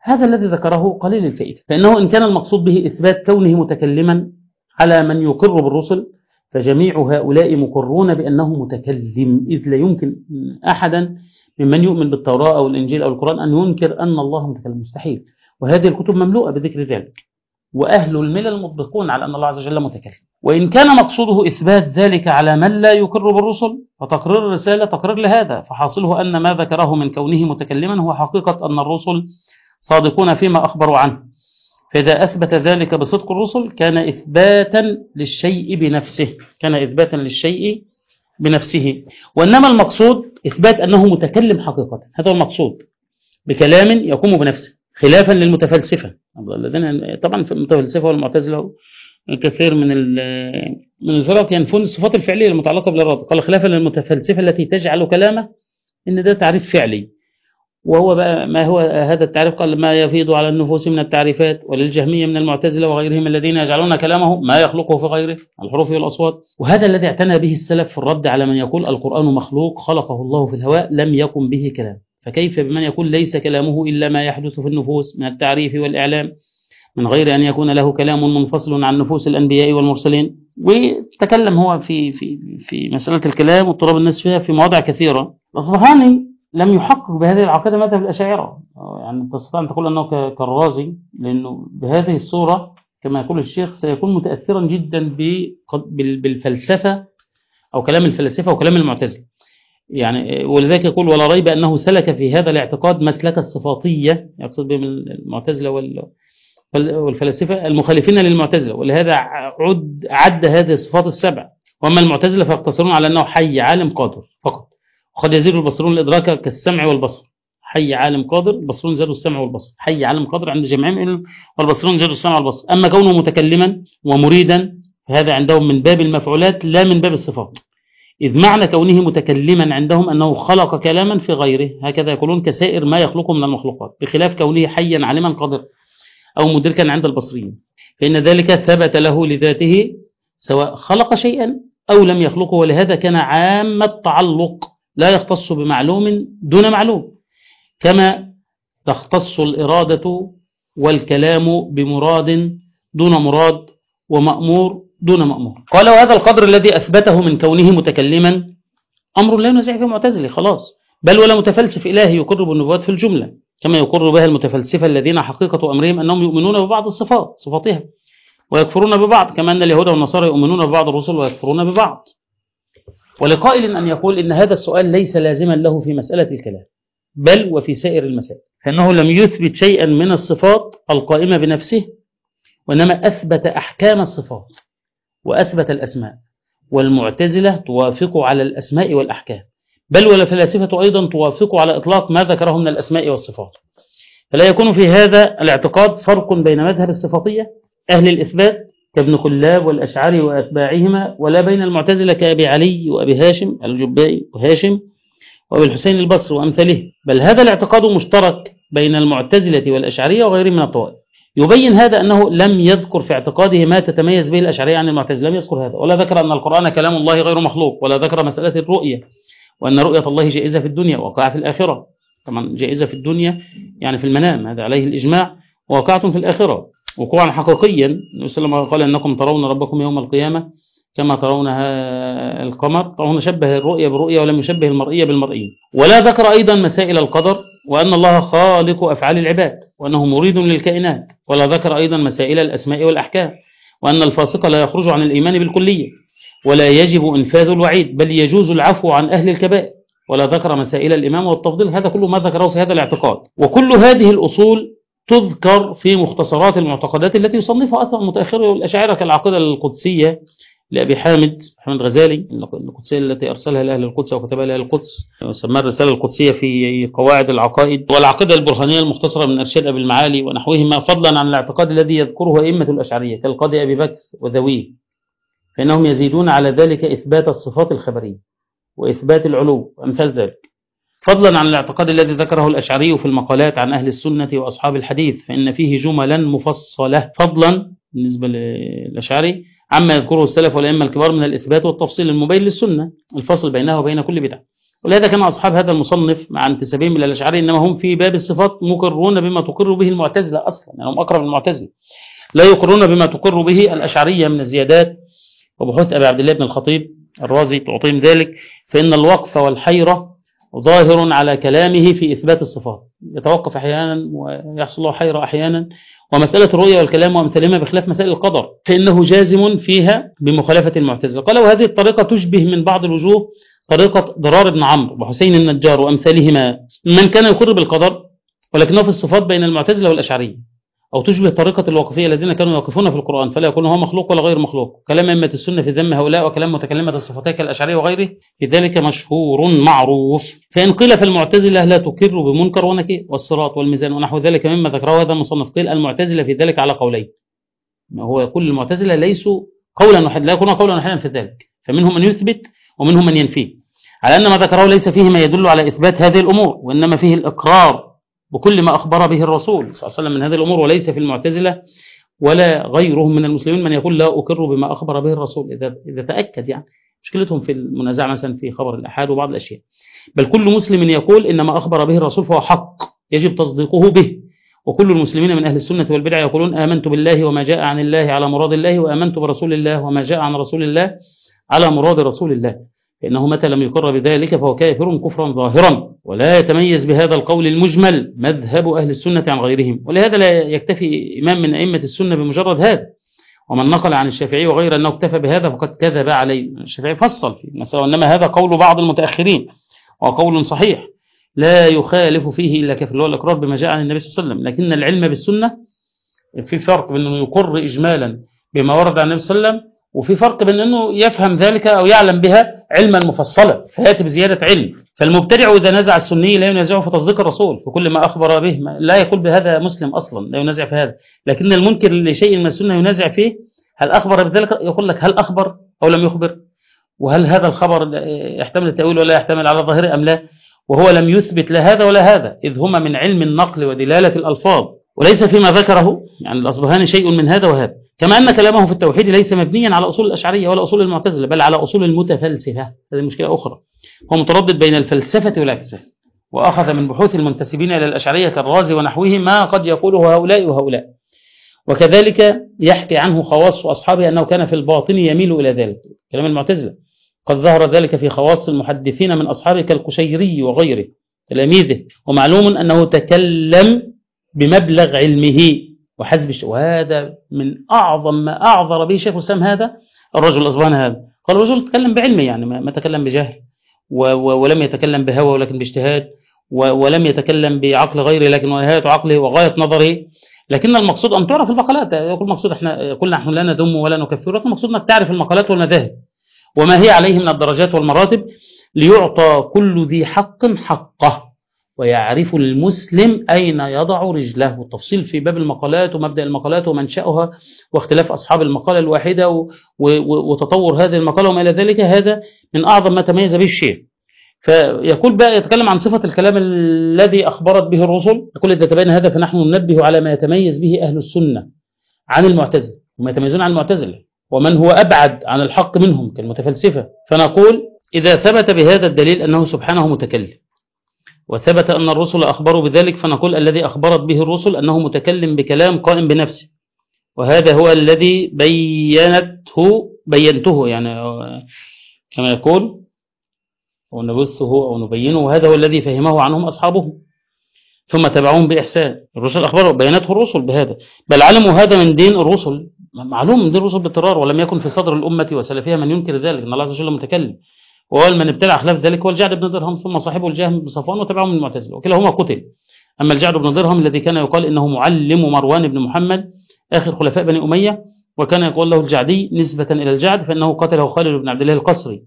هذا الذي ذكره قليل الفائدة فإنه إن كان المقصود به إثبات كونه متكلما على من يقر بالرسل فجميع هؤلاء مقرون بأنه متكلم إذ لا يمكن أحدا ممن يؤمن بالتوراة أو الإنجيل أو القرآن أن ينكر أن الله متكلم. مستحيل. وهذه الكتب مملوءة بذكر ذلك. وأهل الملل مطبقون على أن الله عز وجل متكلم. وإن كان مقصوده إثبات ذلك على من لا يقر بالرسل فتقرير الرسالة تقرير لهذا فحاصله أن ما ذكره من كونه متكلما هو حقيقة أن الرسل صادقون فيما أخبروا عنه. فإذا أثبت ذلك بصدق الرسل كان إثباتا للشيء بنفسه كان إثباتا للشيء بنفسه. وإنما المقصود إثبات أنه متكلم حقيقة هذا هو المقصود بكلام يقوم بنفسه. خلافا للمتفلسفة. الذين طبعا في المتفلسفة والمعتزلة كثير من من الفرق ينفون الصفات الفعلية المتعلقة بالإرادة. قال خلافا للمتفلسفة التي تجعل كلامه إن ده تعريف فعلي. وهو بقى ما هو هذا التعريف؟ قال ما يفيض على النفوس من التعريفات وللجهمية من المعتزلة وغيرهم الذين يجعلون كلامه ما يخلقه في غيره الحروف والأصوات. وهذا الذي اعتنى به السلف في الرد على من يقول القرآن مخلوق خلقه الله في الهواء لم يكن به كلام. فكيف بمن يقول ليس كلامه إلا ما يحدث في النفوس من التعريف والإعلام من غير أن يكون له كلام منفصل عن نفوس الأنبياء والمرسلين؟ وتكلم هو في في في مسألة الكلام واضطراب الناس فيها في مواضع كثيرة. الأصبهاني لم يحقق بهذه العقيدة مذهب الأشاعرة. يعني تستطيع أن تقول أنه كالرازي لأنه بهذه الصورة كما يقول الشيخ سيكون متأثرا جدا بالفلسفة أو كلام الفلاسفة وكلام المعتزلة. يعني ولذلك يقول ولا ريب أنه سلك في هذا الاعتقاد مسلك الصفاتية يقصد بهم المعتزلة والفلاسفة المخالفين للمعتزلة ولهذا عد, عد هذه الصفات السبع. وأما المعتزلة فيقتصرون على أنه حي عالم قادر فقط. وقد يزيد البصرون الإدراك كالسمع والبصر. حي عالم قادر البصرون زادوا السمع والبصر. حي عالم قادر عند جميعهم والبصرون زادوا السمع والبصر. أما كونه متكلما ومريدا فهذا عندهم من باب المفعولات لا من باب الصفات. إذ معنى كونه متكلما عندهم أنه خلق كلاما في غيره هكذا يقولون كسائر ما يخلقه من المخلوقات بخلاف كونه حيا عالما قادر أو مدركا عند البصريين. فإن ذلك ثبت له لذاته سواء خلق شيئا أو لم يخلقه ولهذا كان عام التعلق لا يختص بمعلوم دون معلوم كما تختص الإرادة والكلام بمراد دون مراد ومأمور دون مأمور. قال وهذا القدر الذي أثبته من كونه متكلما أمر لا ينزع فيه معتزلي خلاص. بل ولا متفلسف إلهي يقر بالنبوات في الجملة كما يقر بها المتفلسفة الذين حقيقة أمرهم أنهم يؤمنون ببعض الصفات صفاتها ويكفرون ببعض كما أن اليهود والنصارى يؤمنون ببعض الرسل ويكفرون ببعض. ولقائل أن يقول إن هذا السؤال ليس لازما له في مسألة الكلام بل وفي سائر المسائل. فإنه لم يثبت شيئا من الصفات القائمة بنفسه وإنما أثبت أحكام الصفات. وأثبت الأسماء والمعتزلة توافق على الأسماء والأحكام بل والفلاسفة أيضا توافق على إطلاق ما ذكره من الأسماء والصفات. فلا يكون في هذا الاعتقاد فرق بين مذهب الصفاتية أهل الإثبات كابن خلاب والأشعري وأتباعهما ولا بين المعتزلة كأبي علي وأبي هاشم الجبائي وهاشم وأبي الحسين البصري وأمثاله. بل هذا الاعتقاد مشترك بين المعتزلة والأشعرية وغيرهم من الطوائف. يبين هذا أنه لم يذكر في اعتقاده ما تتميز به الأشعرية عن المعتزلة لم يذكر هذا. ولا ذكر أن القرآن كلام الله غير مخلوق ولا ذكر مسألة الرؤية وأن رؤية الله جائزة في الدنيا وقع في الآخرة. طبعا جائزة في الدنيا يعني في المنام هذا عليه الإجماع وقعتم في الآخرة. وقوعا حقيقيا النبي صلى الله عليه وسلم قال إنكم ترون ربكم يوم القيامة كما ترون القمر طبعا شبه الرؤيا بالرؤيا ولم يشبه المرئية بالمرئي ولا ذكر أيضا مسائل القدر وأن الله خالق أفعال العباد. وأنه مريد للكائنات ولا ذكر أيضا مسائل الأسماء والأحكام وأن الفاسق لا يخرج عن الإيمان بالكلية ولا يجب إنفاذ الوعيد بل يجوز العفو عن أهل الكبائر ولا ذكر مسائل الإمام والتفضيل. هذا كله ما ذكره في هذا الاعتقاد. وكل هذه الأصول تذكر في مختصرات المعتقدات التي يصنفها أثر متأخر الأشاعرة كالعقيدة القدسية لأبي حامد حامد غزالي القدسية التي أرسلها لأهل القدس وكتبها لأهل القدس. سماها الرسالة القدسية في قواعد العقائد والعقيدة البرهانية المختصرة من أرشاد أبي المعالي ونحوهما فضلا عن الاعتقاد الذي يذكره أئمة الأشعرية كالقاضي أبي بكر وذويه فإنهم يزيدون على ذلك إثبات الصفات الخبرية وإثبات العلو وأمثال ذلك. فضلا عن الاعتقاد الذي ذكره الأشعري في المقالات عن أهل السنة وأصحاب الحديث فإن فيه جملا مفصلة. فضلا بالنسبة للأشعري عما يذكره السلف والأئمة الكبار من الإثبات والتفصيل المبين للسنة الفصل بينها وبين كل بدعة. ولهذا كان أصحاب هذا المصنف مع انتسابهم إلى الأشعري إنما هم في باب الصفات مقرون بما تقر به المعتزلة أصلا يعني هم أقرب المعتزلة. لا يقرون بما تقر به الأشعرية من الزيادات وبحث أبي عبد الله بن الخطيب الرازي تعطيهم ذلك فإن الوقف والحيرة ظاهر على كلامه في إثبات الصفات. يتوقف أحيانا ويحصل له حيرة أحيانا ومسألة الرؤية والكلام وأمثالهما بخلاف مسائل القدر فإنه جازم فيها بمخالفة المعتزلة. قال وهذه الطريقة تشبه من بعض الوجوه طريقة ضرار بن عمرو وحسين النجار وأمثالهما من كان يقر بالقدر ولكنه في الصفات بين المعتزلة والأشعرية. أو تشبه طريقة الواقفية الذين كانوا يوقفون في القرآن فلا يكون هو مخلوق ولا غير مخلوق. كلام أئمة السنة في ذم هؤلاء وكلام متكلمة الصفاتية كالأشعرية وغيره في ذلك مشهور معروف. فإن قيل في المعتزلة لا تقر بمنكر ونكير والصراط والميزان ونحو ذلك مما ذكره هذا المصنف قيل المعتزلة في ذلك على قولين. هو يقول المعتزلة ليسوا قولا واحدا لا يكون قولا واحدا في ذلك. فمنهم من يثبت ومنهم من ينفيه على أن ما ذكره ليس فيه ما يدل على إثبات هذه الأمور وإنما فيه الإقرار بكل ما أخبر به الرسول صلى الله عليه وسلم من هذه الأمور وليس في المعتزلة ولا غيرهم من المسلمين من يقول لا أقر بما أخبر به الرسول إذا, إذا تأكد يعني. مشكلتهم في المنازعة مثلا في خبر الأحاد وبعض الأشياء. بل كل مسلم يقول إن ما أخبر به الرسول فهو حق يجب تصديقه به. وكل المسلمين من أهل السنة والبدع يقولون آمنت بالله وما جاء عن الله على مراد الله وآمنت برسول الله وما جاء عن رسول الله على مراد رسول الله. فإنه متى لم يقر بذلك فهو كافر كفرا ظاهرا. ولا يتميز بهذا القول المجمل مذهب أهل السنة عن غيرهم. ولهذا لا يكتفي إمام من أئمة السنة بمجرد هذا. ومن نقل عن الشافعي وغير أنه اكتفى بهذا فقد كذب عليه. الشافعي فصل في المسألة وإنما هذا قول بعض المتأخرين. وقول صحيح. لا يخالف فيه إلا كفر. اللي هو الإقرار بما جاء عن النبي صلى الله عليه وسلم. لكن العلم بالسنة في فرق بين أنه يقر إجمالا بما ورد عن النبي صلى الله عليه وسلم وفي فرق بين أنه يفهم ذلك أو يعلم بها علما مفصلا فيأتي بزيادة علم. فالمبتدع إذا نزع السني لا ينازعه في تصديق الرسول في كل ما أخبر به لا يقول بهذا مسلم أصلا لا ينازع في هذا. لكن المنكر لشيء من السنة ينازع فيه هل أخبر بذلك؟ يقول لك هل أخبر أو لم يخبر؟ وهل هذا الخبر يحتمل التأويل ولا يحتمل على ظاهره أم لا؟ وهو لم يثبت لا هذا ولا هذا إذ هما من علم النقل ودلالة الألفاظ وليس فيما ذكره يعني الأصبهاني شيء من هذا وهذا. كما أن كلامه في التوحيد ليس مبنيا على أصول الأشعرية ولا أصول المعتزلة بل على أصول المتفلسفة. هذه مشكلة أخرى. هو متردد بين الفلسفة والاعتزال وأخذ من بحوث المنتسبين إلى الأشعرية كالرازي ونحوه ما قد يقوله هؤلاء وهؤلاء. وكذلك يحكي عنه خواص أصحابه أنه كان في الباطن يميل إلى ذلك. كلام المعتزلة. قد ظهر ذلك في خواص المحدثين من أصحابه كالقشيري وغيره تلاميذه. ومعلوم أنه تكلم بمبلغ علمه. وحزب وهذا من أعظم ما أعذر به شيخ الإسلام هذا الرجل الأصبهاني هذا. قال الرجل تكلم بعلمه يعني ما تكلم بجهل ولم يتكلم بهوى ولكن باجتهاد ولم يتكلم بعقل غيره لكن نهاية عقله وغاية نظره. لكن المقصود أن تعرف المقالات. يقول المقصود إحنا قلنا نحن لا نذم ولا نكفر لكن المقصود أنك تعرف المقالات والمذاهب وما هي عليه من الدرجات والمراتب ليعطى كل ذي حق حقه. ويعرف المسلم أين يضع رجله. والتفصيل في باب المقالات ومبدأ المقالات ومنشأها واختلاف أصحاب المقالة الواحدة وتطور هذه المقالة وما إلى ذلك. هذا من أعظم ما تميز به الشيء فيقول بقى يتكلم عن صفة الكلام الذي أخبرت به الرسل. يقول إذا تبين هذا فنحن ننبه على ما يتميز به أهل السنة عن المعتزلة. وما يتميزون عن المعتزلة. ومن هو أبعد عن الحق منهم كالمتفلسفة. فنقول إذا ثبت بهذا الدليل أنه سبحانه متكلم. وثبت أن الرسل أخبروا بذلك فنقول الذي أخبرت به الرسل أنه متكلم بكلام قائم بنفسه. وهذا هو الذي بينته بينته يعني كما يقول أو نبثه أو نبينه وهذا هو الذي فهمه عنهم أصحابه. ثم تبعوهم بإحسان. الرسل أخبروا بينته الرسل بهذا. بل علموا هذا من دين الرسل. معلوم من دين الرسل باضطرار ولم يكن في صدر الأمة وسلفها من ينكر ذلك. إن الله عز وجل متكلم. وأول من ابتدع خلاف ذلك هو الجعد بن درهم ثم صاحبه الجهم بن صفوان من المعتزلة. وكلاهما قتل. أما الجعد بن درهم الذي كان يقال إنه معلم مروان بن محمد آخر خلفاء بني أمية وكان يقول له الجعدي نسبة إلى الجعد فإنه قتله خالد بن عبد الله القصري.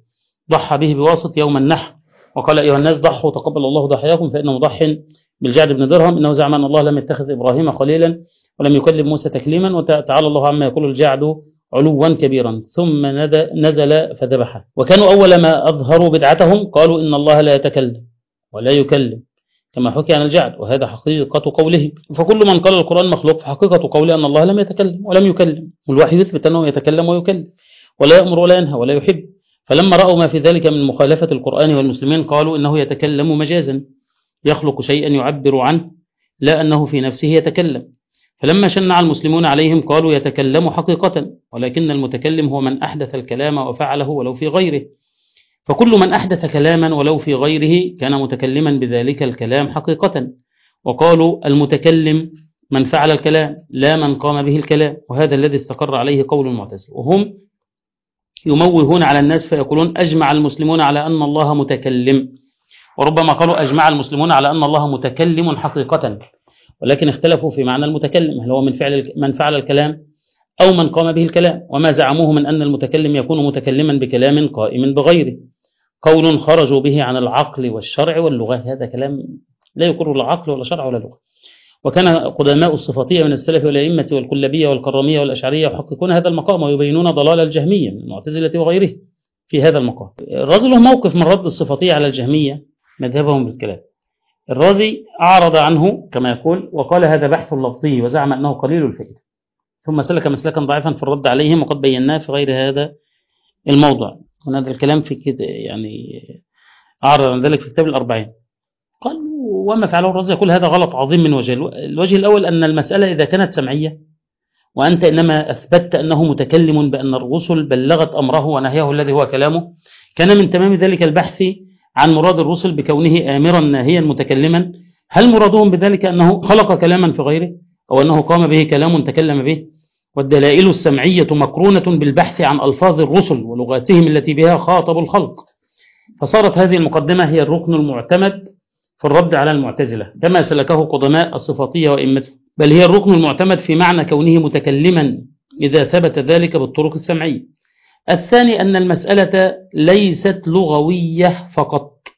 ضحى به بواسط يوم النحر. وقال أيها الناس ضحوا تقبل الله ضحاياكم فإنه ضح بالجعد بن درهم إنه زعم أن الله لم يتخذ إبراهيم خليلا ولم يكلم موسى تكليما وتعالى الله عما يقول الجعد علوا كبيرا. ثم نزل فذبحه. وكانوا أول ما أظهروا بدعتهم قالوا إن الله لا يتكلم ولا يكلم كما حكي عن الجعد وهذا حقيقة قوله فكل من قال القرآن مخلوق فحقيقة قوله أن الله لم يتكلم ولم يكلم. والوحي يثبت أنه يتكلم ويكلم ولا يأمر ولا ينهى ولا يحب. فلما رأوا ما في ذلك من مخالفة القرآن والمسلمين قالوا إنه يتكلم مجازا. يخلق شيئا يعبر عنه لا أنه في نفسه يتكلم. فلما شنع المسلمون عليهم قالوا يتكلم حقيقة ولكن المتكلم هو من أحدث الكلام وفعله ولو في غيره. فكل من أحدث كلاما ولو في غيره كان متكلما بذلك الكلام حقيقة. وقالوا المتكلم من فعل الكلام لا من قام به الكلام وهذا الذي استقر عليه قول المعتزلة وهم يموهون على الناس فيقولون أجمع المسلمون على أن الله متكلم. وربما قالوا أجمع المسلمون على أن الله متكلم حقيقة. ولكن اختلفوا في معنى المتكلم هل هو من فعل من فعل الكلام أو من قام به الكلام وما زعموه من أن المتكلم يكون متكلما بكلام قائم بغيره. قول خرجوا به عن العقل والشرع واللغة هذا كلام لا يقر لا عقل ولا شرع ولا لغة. وكان قدماء الصفاتية من السلف والأئمة والكلابية والكرامية والأشعرية يحققون هذا المقام ويبينون ضلال الجهمية من المعتزلة وغيره في هذا المقام. الرازي له موقف من رد الصفاتية على الجهمية مذهبهم بالكلام. الرازي أعرض عنه كما يقول وقال هذا بحث لفظي وزعم أنه قليل الفائدة. ثم سلك مسلكا ضعيفا في الرد عليهم وقد بيناه في غير هذا الموضع. هذا الكلام في كده يعني أعرض عن ذلك في كتاب الأربعين. قال وما فعله الرازي؟ يقول هذا غلط عظيم من وجه الوجه الأول أن المسألة إذا كانت سمعية وأنت إنما أثبتت أنه متكلم بأن الرسل بلغت أمره ونهيه الذي هو كلامه. كان من تمام ذلك البحث عن مراد الرسل بكونه آمرا ناهيا متكلما. هل مرادهم بذلك أنه خلق كلاما في غيره؟ أو أنه قام به كلام تكلم به؟ والدلائل السمعية مقرونة بالبحث عن ألفاظ الرسل ولغاتهم التي بها خاطب الخلق. فصارت هذه المقدمة هي الركن المعتمد في الرد على المعتزلة كما سلكه قدماء الصفاتية وإمته بل هي الركن المعتمد في معنى كونه متكلما إذا ثبت ذلك بالطرق السمعية. الثاني أن المسألة ليست لغوية فقط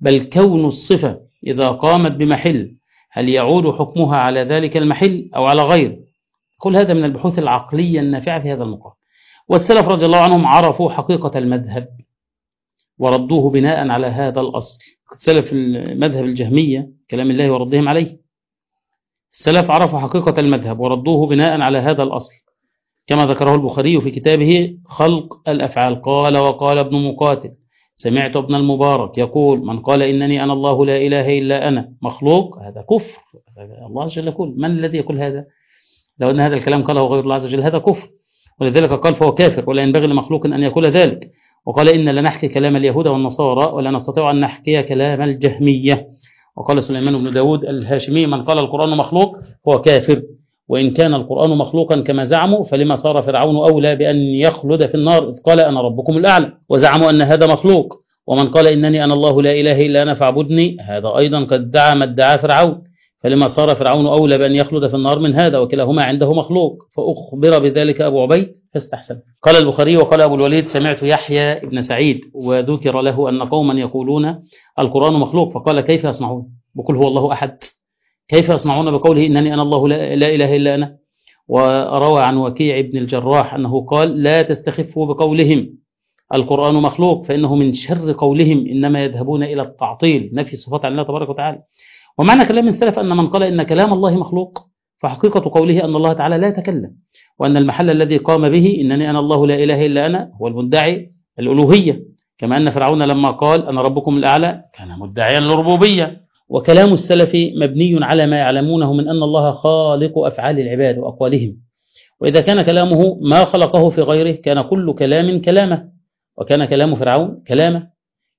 بل كون الصفة إذا قامت بمحل هل يعود حكمها على ذلك المحل أو على غيره كل هذا من البحوث العقلية النافعة في هذا المقام. والسلف رضي الله عنهم عرفوا حقيقة المذهب وردوه بناء على هذا الأصل. سلف المذهب الجهمية كلام الله وردهم عليه. السلف عرفوا حقيقة المذهب وردوه بناء على هذا الأصل. كما ذكره البخاري في كتابه خلق الأفعال. قال وقال ابن مقاتل سمعت ابن المبارك يقول من قال إنني أنا الله لا إله إلا أنا مخلوق هذا كفر الله عز وجل يقول من الذي يقول هذا؟ لو أن هذا الكلام قاله غير الله عز وجل هذا كفر. ولذلك قال فهو كافر ولا ينبغي لمخلوق أن يقول ذلك. وقال إن لنحكي كلام اليهود والنصارى ولا نستطيع أن نحكي كلام الجهمية. وقال سليمان بن داود الهاشمي من قال القرآن مخلوق هو كافر. وإن كان القرآن مخلوقا كما زعموا فلما صار فرعون أولى بأن يخلد في النار إذ قال أنا ربكم الأعلى وزعموا أن هذا مخلوق. ومن قال إنني أنا الله لا إله إلا أنا فاعبدني هذا أيضا قد ادعى ما ادعى فرعون. فلما صار فرعون أولى بأن يخلد في النار من هذا وكلاهما عنده مخلوق فأخبر بذلك أبو عبيد فاستحسن. قال البخاري وقال أبو الوليد سمعت يحيى ابن سعيد وذكر له أن قوما يقولون القرآن مخلوق فقال كيف يصنعون؟ بقول هو الله أحد. كيف يصنعون بقوله إنني أنا الله لا, لا إله إلا أنا؟ وروى عن وكيع بن الجراح أنه قال لا تستخفوا بقولهم. القرآن مخلوق فإنه من شر قولهم إنما يذهبون إلى التعطيل نفي صفات عن الله تبارك وتعالى. ومعنى كلام السلف أن من قال إن كلام الله مخلوق فحقيقة قوله أن الله تعالى لا يتكلم. وأن المحل الذي قام به إنني أنا الله لا إله إلا أنا هو المدعي الألوهية. كما أن فرعون لما قال أنا ربكم الأعلى كان مدعيا للربوبية. وكلام السلف مبني على ما يعلمونه من أن الله خالق أفعال العباد وأقوالهم. وإذا كان كلامه ما خلقه في غيره كان كل كلام كلامه. وكان كلام فرعون كلامه.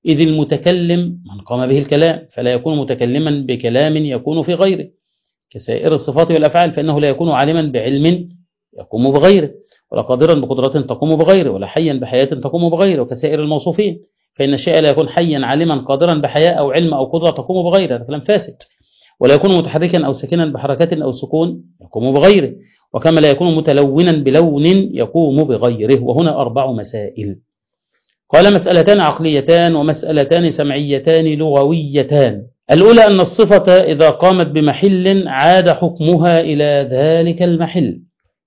إذ المتكلم من قام به الكلام فلا يكون متكلما بكلام يكون في غيره. كسائر الصفات والأفعال فإنه لا يكون عالما بعلم يقوم بغيره. ولا قادرا بقدرة تقوم بغيره ولا حيا بحياة تقوم بغيره وكسائر الموصوفين. فإن الشيء لا يكون حيا عالما قادرا بحياة أو علم أو قدرة تقوم بغيره. هذا كلام فاسد. ولا يكون متحركا أو ساكنا بحركة أو سكون يقوم بغيره. وكما لا يكون متلونا بلون يقوم بغيره. وهنا أربع مسائل. قال مسألتان عقليتان ومسألتان سمعيتان لغويتان. الأولى أن الصفة إذا قامت بمحل عاد حكمها إلى ذلك المحل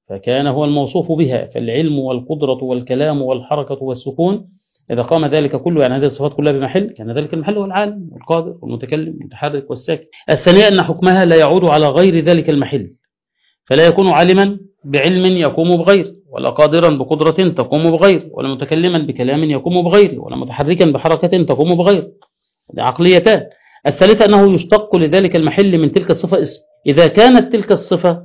فكان هو الموصوف بها. فالعلم والقدرة والكلام والحركة والسكون إذا قام ذلك كله يعني هذه الصفات كلها بمحل كان ذلك المحل هو العالم والقادر والمتكلم والمتحرك والساكن الثانية أن حكمها لا يعود على غير ذلك المحل. فلا يكون عالما بعلم يقوم بغير ولا قادرا بقدرة تقوم بغير ولا متكلما بكلام يقوم بغير ولا متحركا بحركة تقوم بغير. عقليتان. الثالثة أنه يشتق لذلك المحل من تلك الصفة اسم. إذا كانت تلك الصفة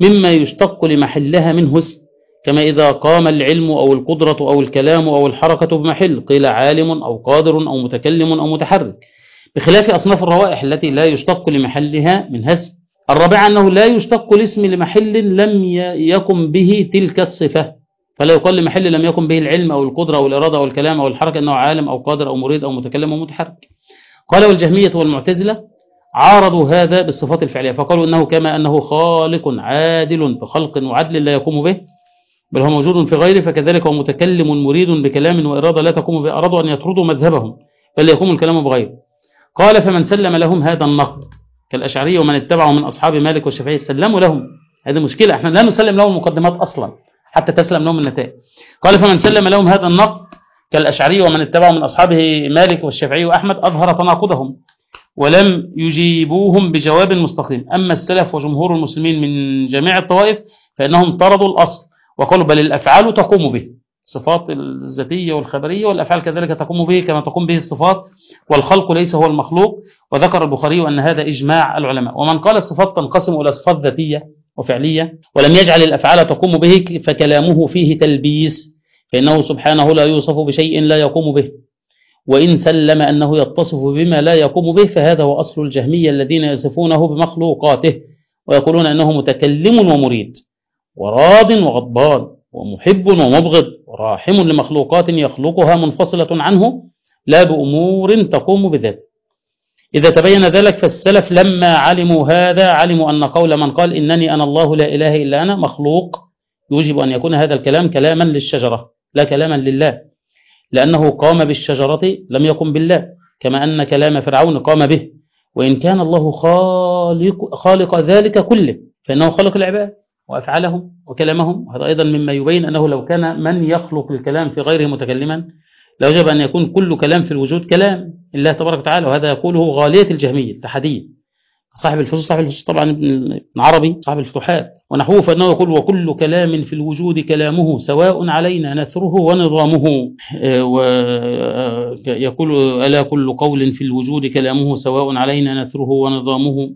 مما يشتق لمحلها منه اسم. كما إذا قام العلم أو القدرة أو الكلام أو الحركة بمحل قيل عالم أو قادر أو متكلم أو متحرك. بخلاف أصناف الروائح التي لا يشتق لمحلها من اسم الرابع أنه لا يشتق الاسم لمحل لم يكن به تلك الصفة. فلا يقال لمحل لم يكن به العلم أو القدرة أو الإرادة أو الكلام أو الحركة أنه عالم أو قادر أو مريد أو متكلم أو متحرك. قال والجهمية والمعتزلة عارضوا هذا بالصفات الفعلية فقالوا إنه كما أنه خالق عادل بخلق وعدل لا يقوم به. بل هو موجود في غيره فكذلك هو متكلم مريد بكلام وإرادة لا تقوم به أرادوا أن يطردوا مذهبهم بل يقوم الكلام بغيره. قال فمن سلم لهم هذا النقد كالأشعرية ومن اتبعوا من أصحاب مالك والشافعي سلموا لهم. هذه مشكلة إحنا لا نسلم لهم المقدمات أصلا حتى تسلم لهم النتائج. قال فمن سلم لهم هذا النقد كالأشعري ومن اتبعوا من أصحابه مالك والشافعي وأحمد أظهر تناقضهم ولم يجيبوهم بجواب مستقيم. أما السلف وجمهور المسلمين من جميع الطوائف فإنهم طردوا الأصل وقالوا بل الأفعال تقوم به. الصفات الذاتية والخبرية والأفعال كذلك تقوم به كما تقوم به الصفات والخلق ليس هو المخلوق. وذكر البخاري أن هذا إجماع العلماء. ومن قال الصفات تنقسم إلى صفات ذاتية وفعلية ولم يجعل الأفعال تقوم به فكلامه فيه تلبيس. فإنه سبحانه لا يوصف بشيء لا يقوم به. وإن سلم أنه يتصف بما لا يقوم به فهذا هو أصل الجهمية الذين يصفونه بمخلوقاته. ويقولون أنه متكلم ومريد. وراض وغضبان ومحب ومبغض وراحم لمخلوقات يخلقها منفصلة عنه لا بأمور تقوم بذلك. إذا تبين ذلك فالسلف لما علموا هذا علموا أن قول من قال إنني أنا الله لا إله إلا أنا مخلوق يجب أن يكون هذا الكلام كلاما للشجرة لا كلاما لله. لأنه قام بالشجرة لم يقم بالله كما أن كلام فرعون قام به. وإن كان الله خالق, خالق ذلك كله فإنه خلق العباد. وأفعالهم وكلامهم وهذا أيضا مما يبين أنه لو كان من يخلق الكلام في غيره متكلما لوجب أن يكون كل كلام في الوجود كلام الله تبارك وتعالى وهذا يقوله غالية الجهمية التحدية صاحب الفصول صاحب الفصول طبعا ابن عربي صاحب الفتوحات ونحوه فإنه يقول وكل كلام في الوجود كلامه سواء علينا نثره ونظامه. ويقول ألا كل قول في الوجود كلامه سواء علينا نثره ونظامه.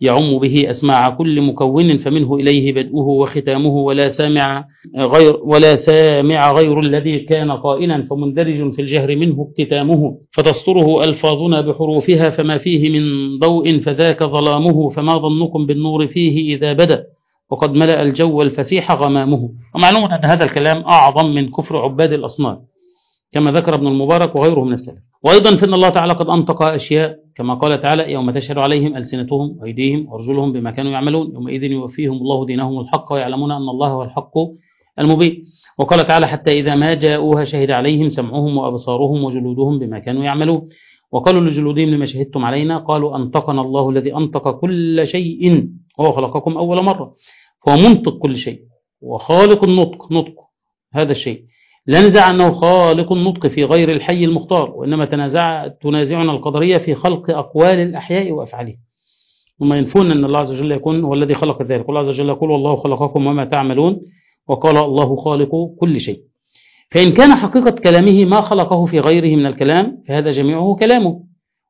يعم به أسماع كل مكون فمنه إليه بدءه وختامه ولا سامع غير ولا سامع غير الذي كان قائلا فمندرج في الجهر منه اكتتامه فتسطره ألفاظنا بحروفها فما فيه من ضوء فذاك ظلامه فما ظنكم بالنور فيه إذا بدأ وقد ملأ الجو الفسيح غمامه. ومعلوم أن هذا الكلام أعظم من كفر عباد الأصنام. كما ذكر ابن المبارك وغيره من السلف. وأيضا فإن الله تعالى قد أنطق أشياء كما قال تعالى يوم تشهد عليهم ألسنتهم وأيديهم وأرجلهم بما كانوا يعملون يومئذ يوفيهم الله دينهم الحق ويعلمون أن الله هو الحق المبين. وقال تعالى حتى إذا ما جاءوها شهد عليهم سمعهم وأبصارهم وجلودهم بما كانوا يعملون. وقالوا لجلودهم لما شهدتم علينا؟ قالوا أنطقنا الله الذي أنطق كل شيء وهو خلقكم أول مرة. فهو منطق كل شيء وخالق النطق نطق هذا الشيء. لا نزع أنه خالق النطق في غير الحي المختار وإنما تنازع تنازعنا القدرية في خلق أقوال الأحياء وأفعاله ثم ينفون أن الله عز وجل يكون هو الذي خلق ذلك والله عز وجل يقول والله خلقكم وما تعملون وقال الله خالق كل شيء فإن كان حقيقة كلامه ما خلقه في غيره من الكلام فهذا جميعه كلامه.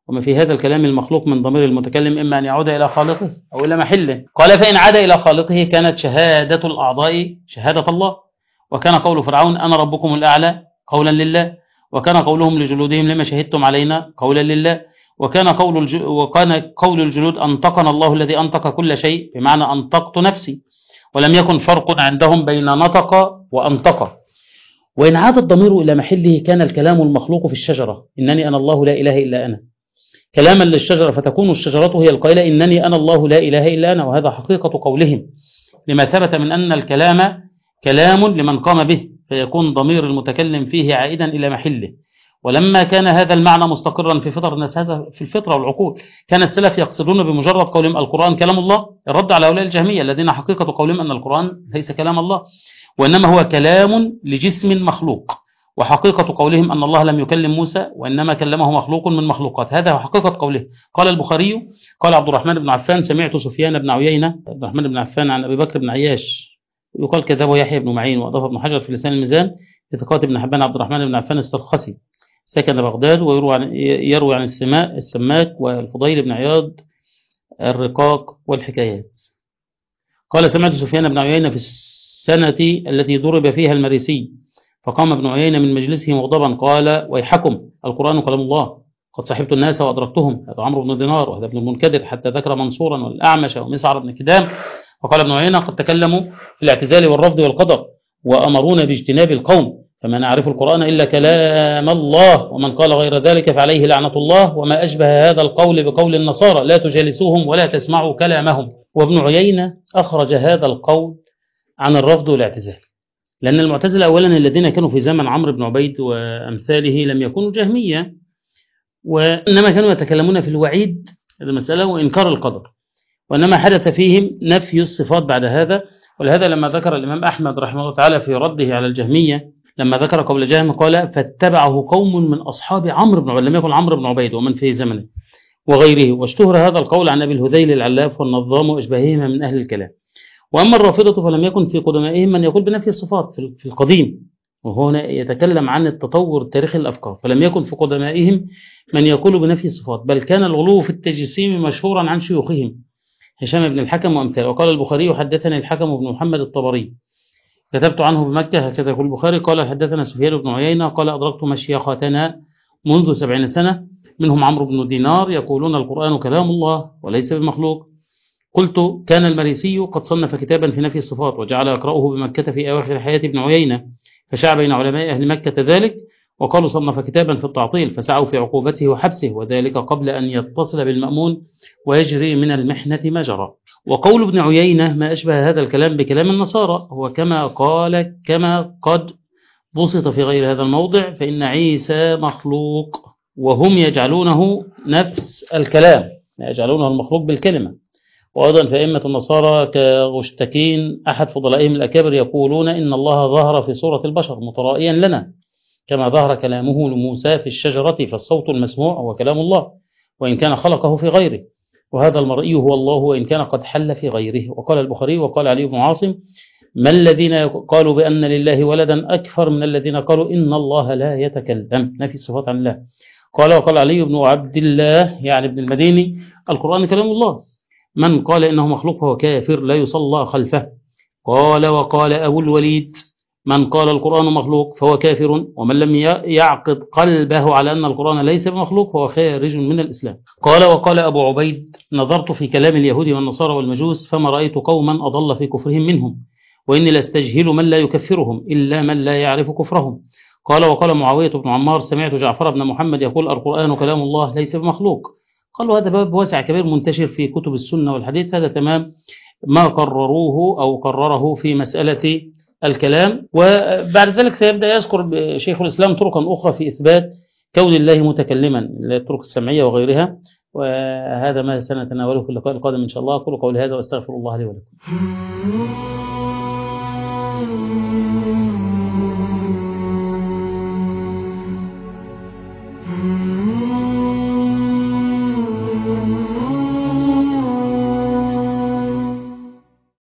وما في هذا الكلام المخلوق من ضمير المتكلم إما أن يعود إلى خالقه أو إلى محله. قال فإن عاد إلى خالقه كانت شهادة الأعضاء شهادة الله. وكان قول فرعون أنا ربكم الأعلى قولا لله وكان قولهم لجلودهم لما شهدتم علينا قولا لله وكان قول. وكان قول الجلود أنطقنا الله الذي أنطق كل شيء بمعنى أنطقت نفسي ولم يكن فرق عندهم بين نطق وأنطق وإن عاد الضمير إلى محله كان الكلام المخلوق في الشجرة إنني أنا الله لا إله إلا أنا كلاما للشجرة فتكون الشجرة هي القائلة إنني أنا الله لا إله إلا أنا وهذا حقيقة قولهم لما ثبت من أن الكلام كلام لمن قام به فيكون ضمير المتكلم فيه عائدا إلى محله. ولما كان هذا المعنى مستقرا في فطر الناس هذا في الفطرة والعقول كان السلف يقصدون بمجرد قولهم القرآن كلام الله الرد على هؤلاء الجهمية الذين حقيقة قولهم أن القرآن ليس كلام الله وإنما هو كلام لجسم مخلوق وحقيقة قولهم أن الله لم يكلم موسى وإنما كلمه مخلوق من مخلوقات. هذا هو حقيقة قوله. قال البخاري قال عبد الرحمن بن عفان سمعت سفيان بن عيينة عبد الرحمن بن عفان عن أبي بكر بن عياش يقال كذبه يحيى بن معين وأضاف ابن حجر في لسان الميزان في ثقات ابن حبان عبد الرحمن بن عفان السرخسي. سكن بغداد ويروي عن يروي عن السماء السماك والفضيل بن عياض الرقاق والحكايات. قال سمعت سفيان بن عيينة في السنة التي ضرب فيها المريسي فقام ابن عيينة من مجلسه مغضبا قال ويحكم القرآن كلام الله قد صحبت الناس وأدركتهم هذا عمرو بن دينار وهذا ابن المنكدر حتى ذكر منصورا والأعمش ومسعر بن كدام وقال ابن عيينة قد تكلموا في الاعتزال والرفض والقدر وأمرونا باجتناب القوم فما نعرف القرآن إلا كلام الله ومن قال غير ذلك فعليه لعنة الله وما أشبه هذا القول بقول النصارى لا تجالسوهم ولا تسمعوا كلامهم. وابن عيينة أخرج هذا القول عن الرفض والاعتزال لأن المعتزلة أولا الذين كانوا في زمن عمرو بن عبيد وأمثاله لم يكونوا جهمية وإنما كانوا يتكلمون في الوعيد المسألة وإنكار القدر. وإنما حدث فيهم نفي الصفات بعد هذا. ولهذا لما ذكر الإمام أحمد رحمه الله تعالى في رده على الجهمية لما ذكر قول جهم قال فاتبعه قوم من أصحاب عمرو بن عبيد لم يكن عمرو بن عبيد ومن في زمنه وغيره. واشتهر هذا القول عن أبي الهذيل العلاف والنظام وإشباههما من أهل الكلام. وأما الرافضة فلم يكن في قدمائهم من يقول بنفي الصفات في القديم. وهنا يتكلم عن التطور التاريخي الأفكار. فلم يكن في قدمائهم من يقول بنفي الصفات بل كان الغلو في التجسيم مشهورا عن شيوخهم. هشام بن الحكم وأمثاله. وقال البخاري حدثني الحكم بن محمد الطبري. كتبت عنه بمكة. هكذا يقول البخاري. قال حدثنا سفيان بن عيينة. قال أدركت مشيختنا منذ سبعين سنة. منهم عمرو بن دينار. يقولون القرآن كلام الله وليس بمخلوق. قلت كان المريسي قد صنف كتابا في نفي الصفات وجعل يقرأه بمكة في أواخر حياة ابن عيينة. فشاع بين علماء أهل مكة ذلك وقالوا صنف كتابا في التعطيل فسعوا في عقوبته وحبسه وذلك قبل أن يتصل بالمأمون ويجري من المحنة ما جرى وقول ابن عيينة ما أشبه هذا الكلام بكلام النصارى هو كما قال كما قد بسط في غير هذا الموضع فإن عيسى مخلوق وهم يجعلونه نفس الكلام يجعلونه المخلوق بالكلمة. وأيضا فإمة النصارى كغشتكين أحد فضلائهم الأكابر يقولون إن الله ظهر في صورة البشر مترائيا لنا. كما ظهر كلامه لموسى في الشجرة فالصوت المسموع هو كلام الله وإن كان خلقه في غيره. وهذا المرئي هو الله وإن كان قد حل في غيره. وقال البخاري وقال علي بن عاصم ما الذين قالوا بأن لله ولدا أكثر من الذين قالوا إن الله لا يتكلم. نفي الصفات عن الله. قال وقال علي بن عبد الله يعني ابن المديني القرآن كلام الله. من قال إنه مخلوق فهو كافر لا يصلى خلفه. قال وقال أبو الوليد من قال القرآن مخلوق فهو كافر ومن لم يعقد قلبه على أن القرآن ليس بمخلوق فهو خارج من الإسلام. قال وقال أبو عبيد نظرت في كلام اليهود والنصارى والمجوس فما رأيت قوما أضل في كفرهم منهم وإني لأستجهل من لا يكفرهم إلا من لا يعرف كفرهم. قال وقال معاوية بن عمار سمعت جعفر بن محمد يقول القرآن كلام الله ليس بمخلوق. قالوا هذا باب واسع كبير منتشر في كتب السنة والحديث هذا تمام ما قرروه أو قرره في مسألة الكلام. وبعد ذلك سيبدأ يذكر شيخ الإسلام طرقا أخرى في إثبات كون الله متكلما الطرق السمعية وغيرها. وهذا ما سنتناوله في اللقاء القادم إن شاء الله. أقول قولي هذا وأستغفر الله لي ولكم.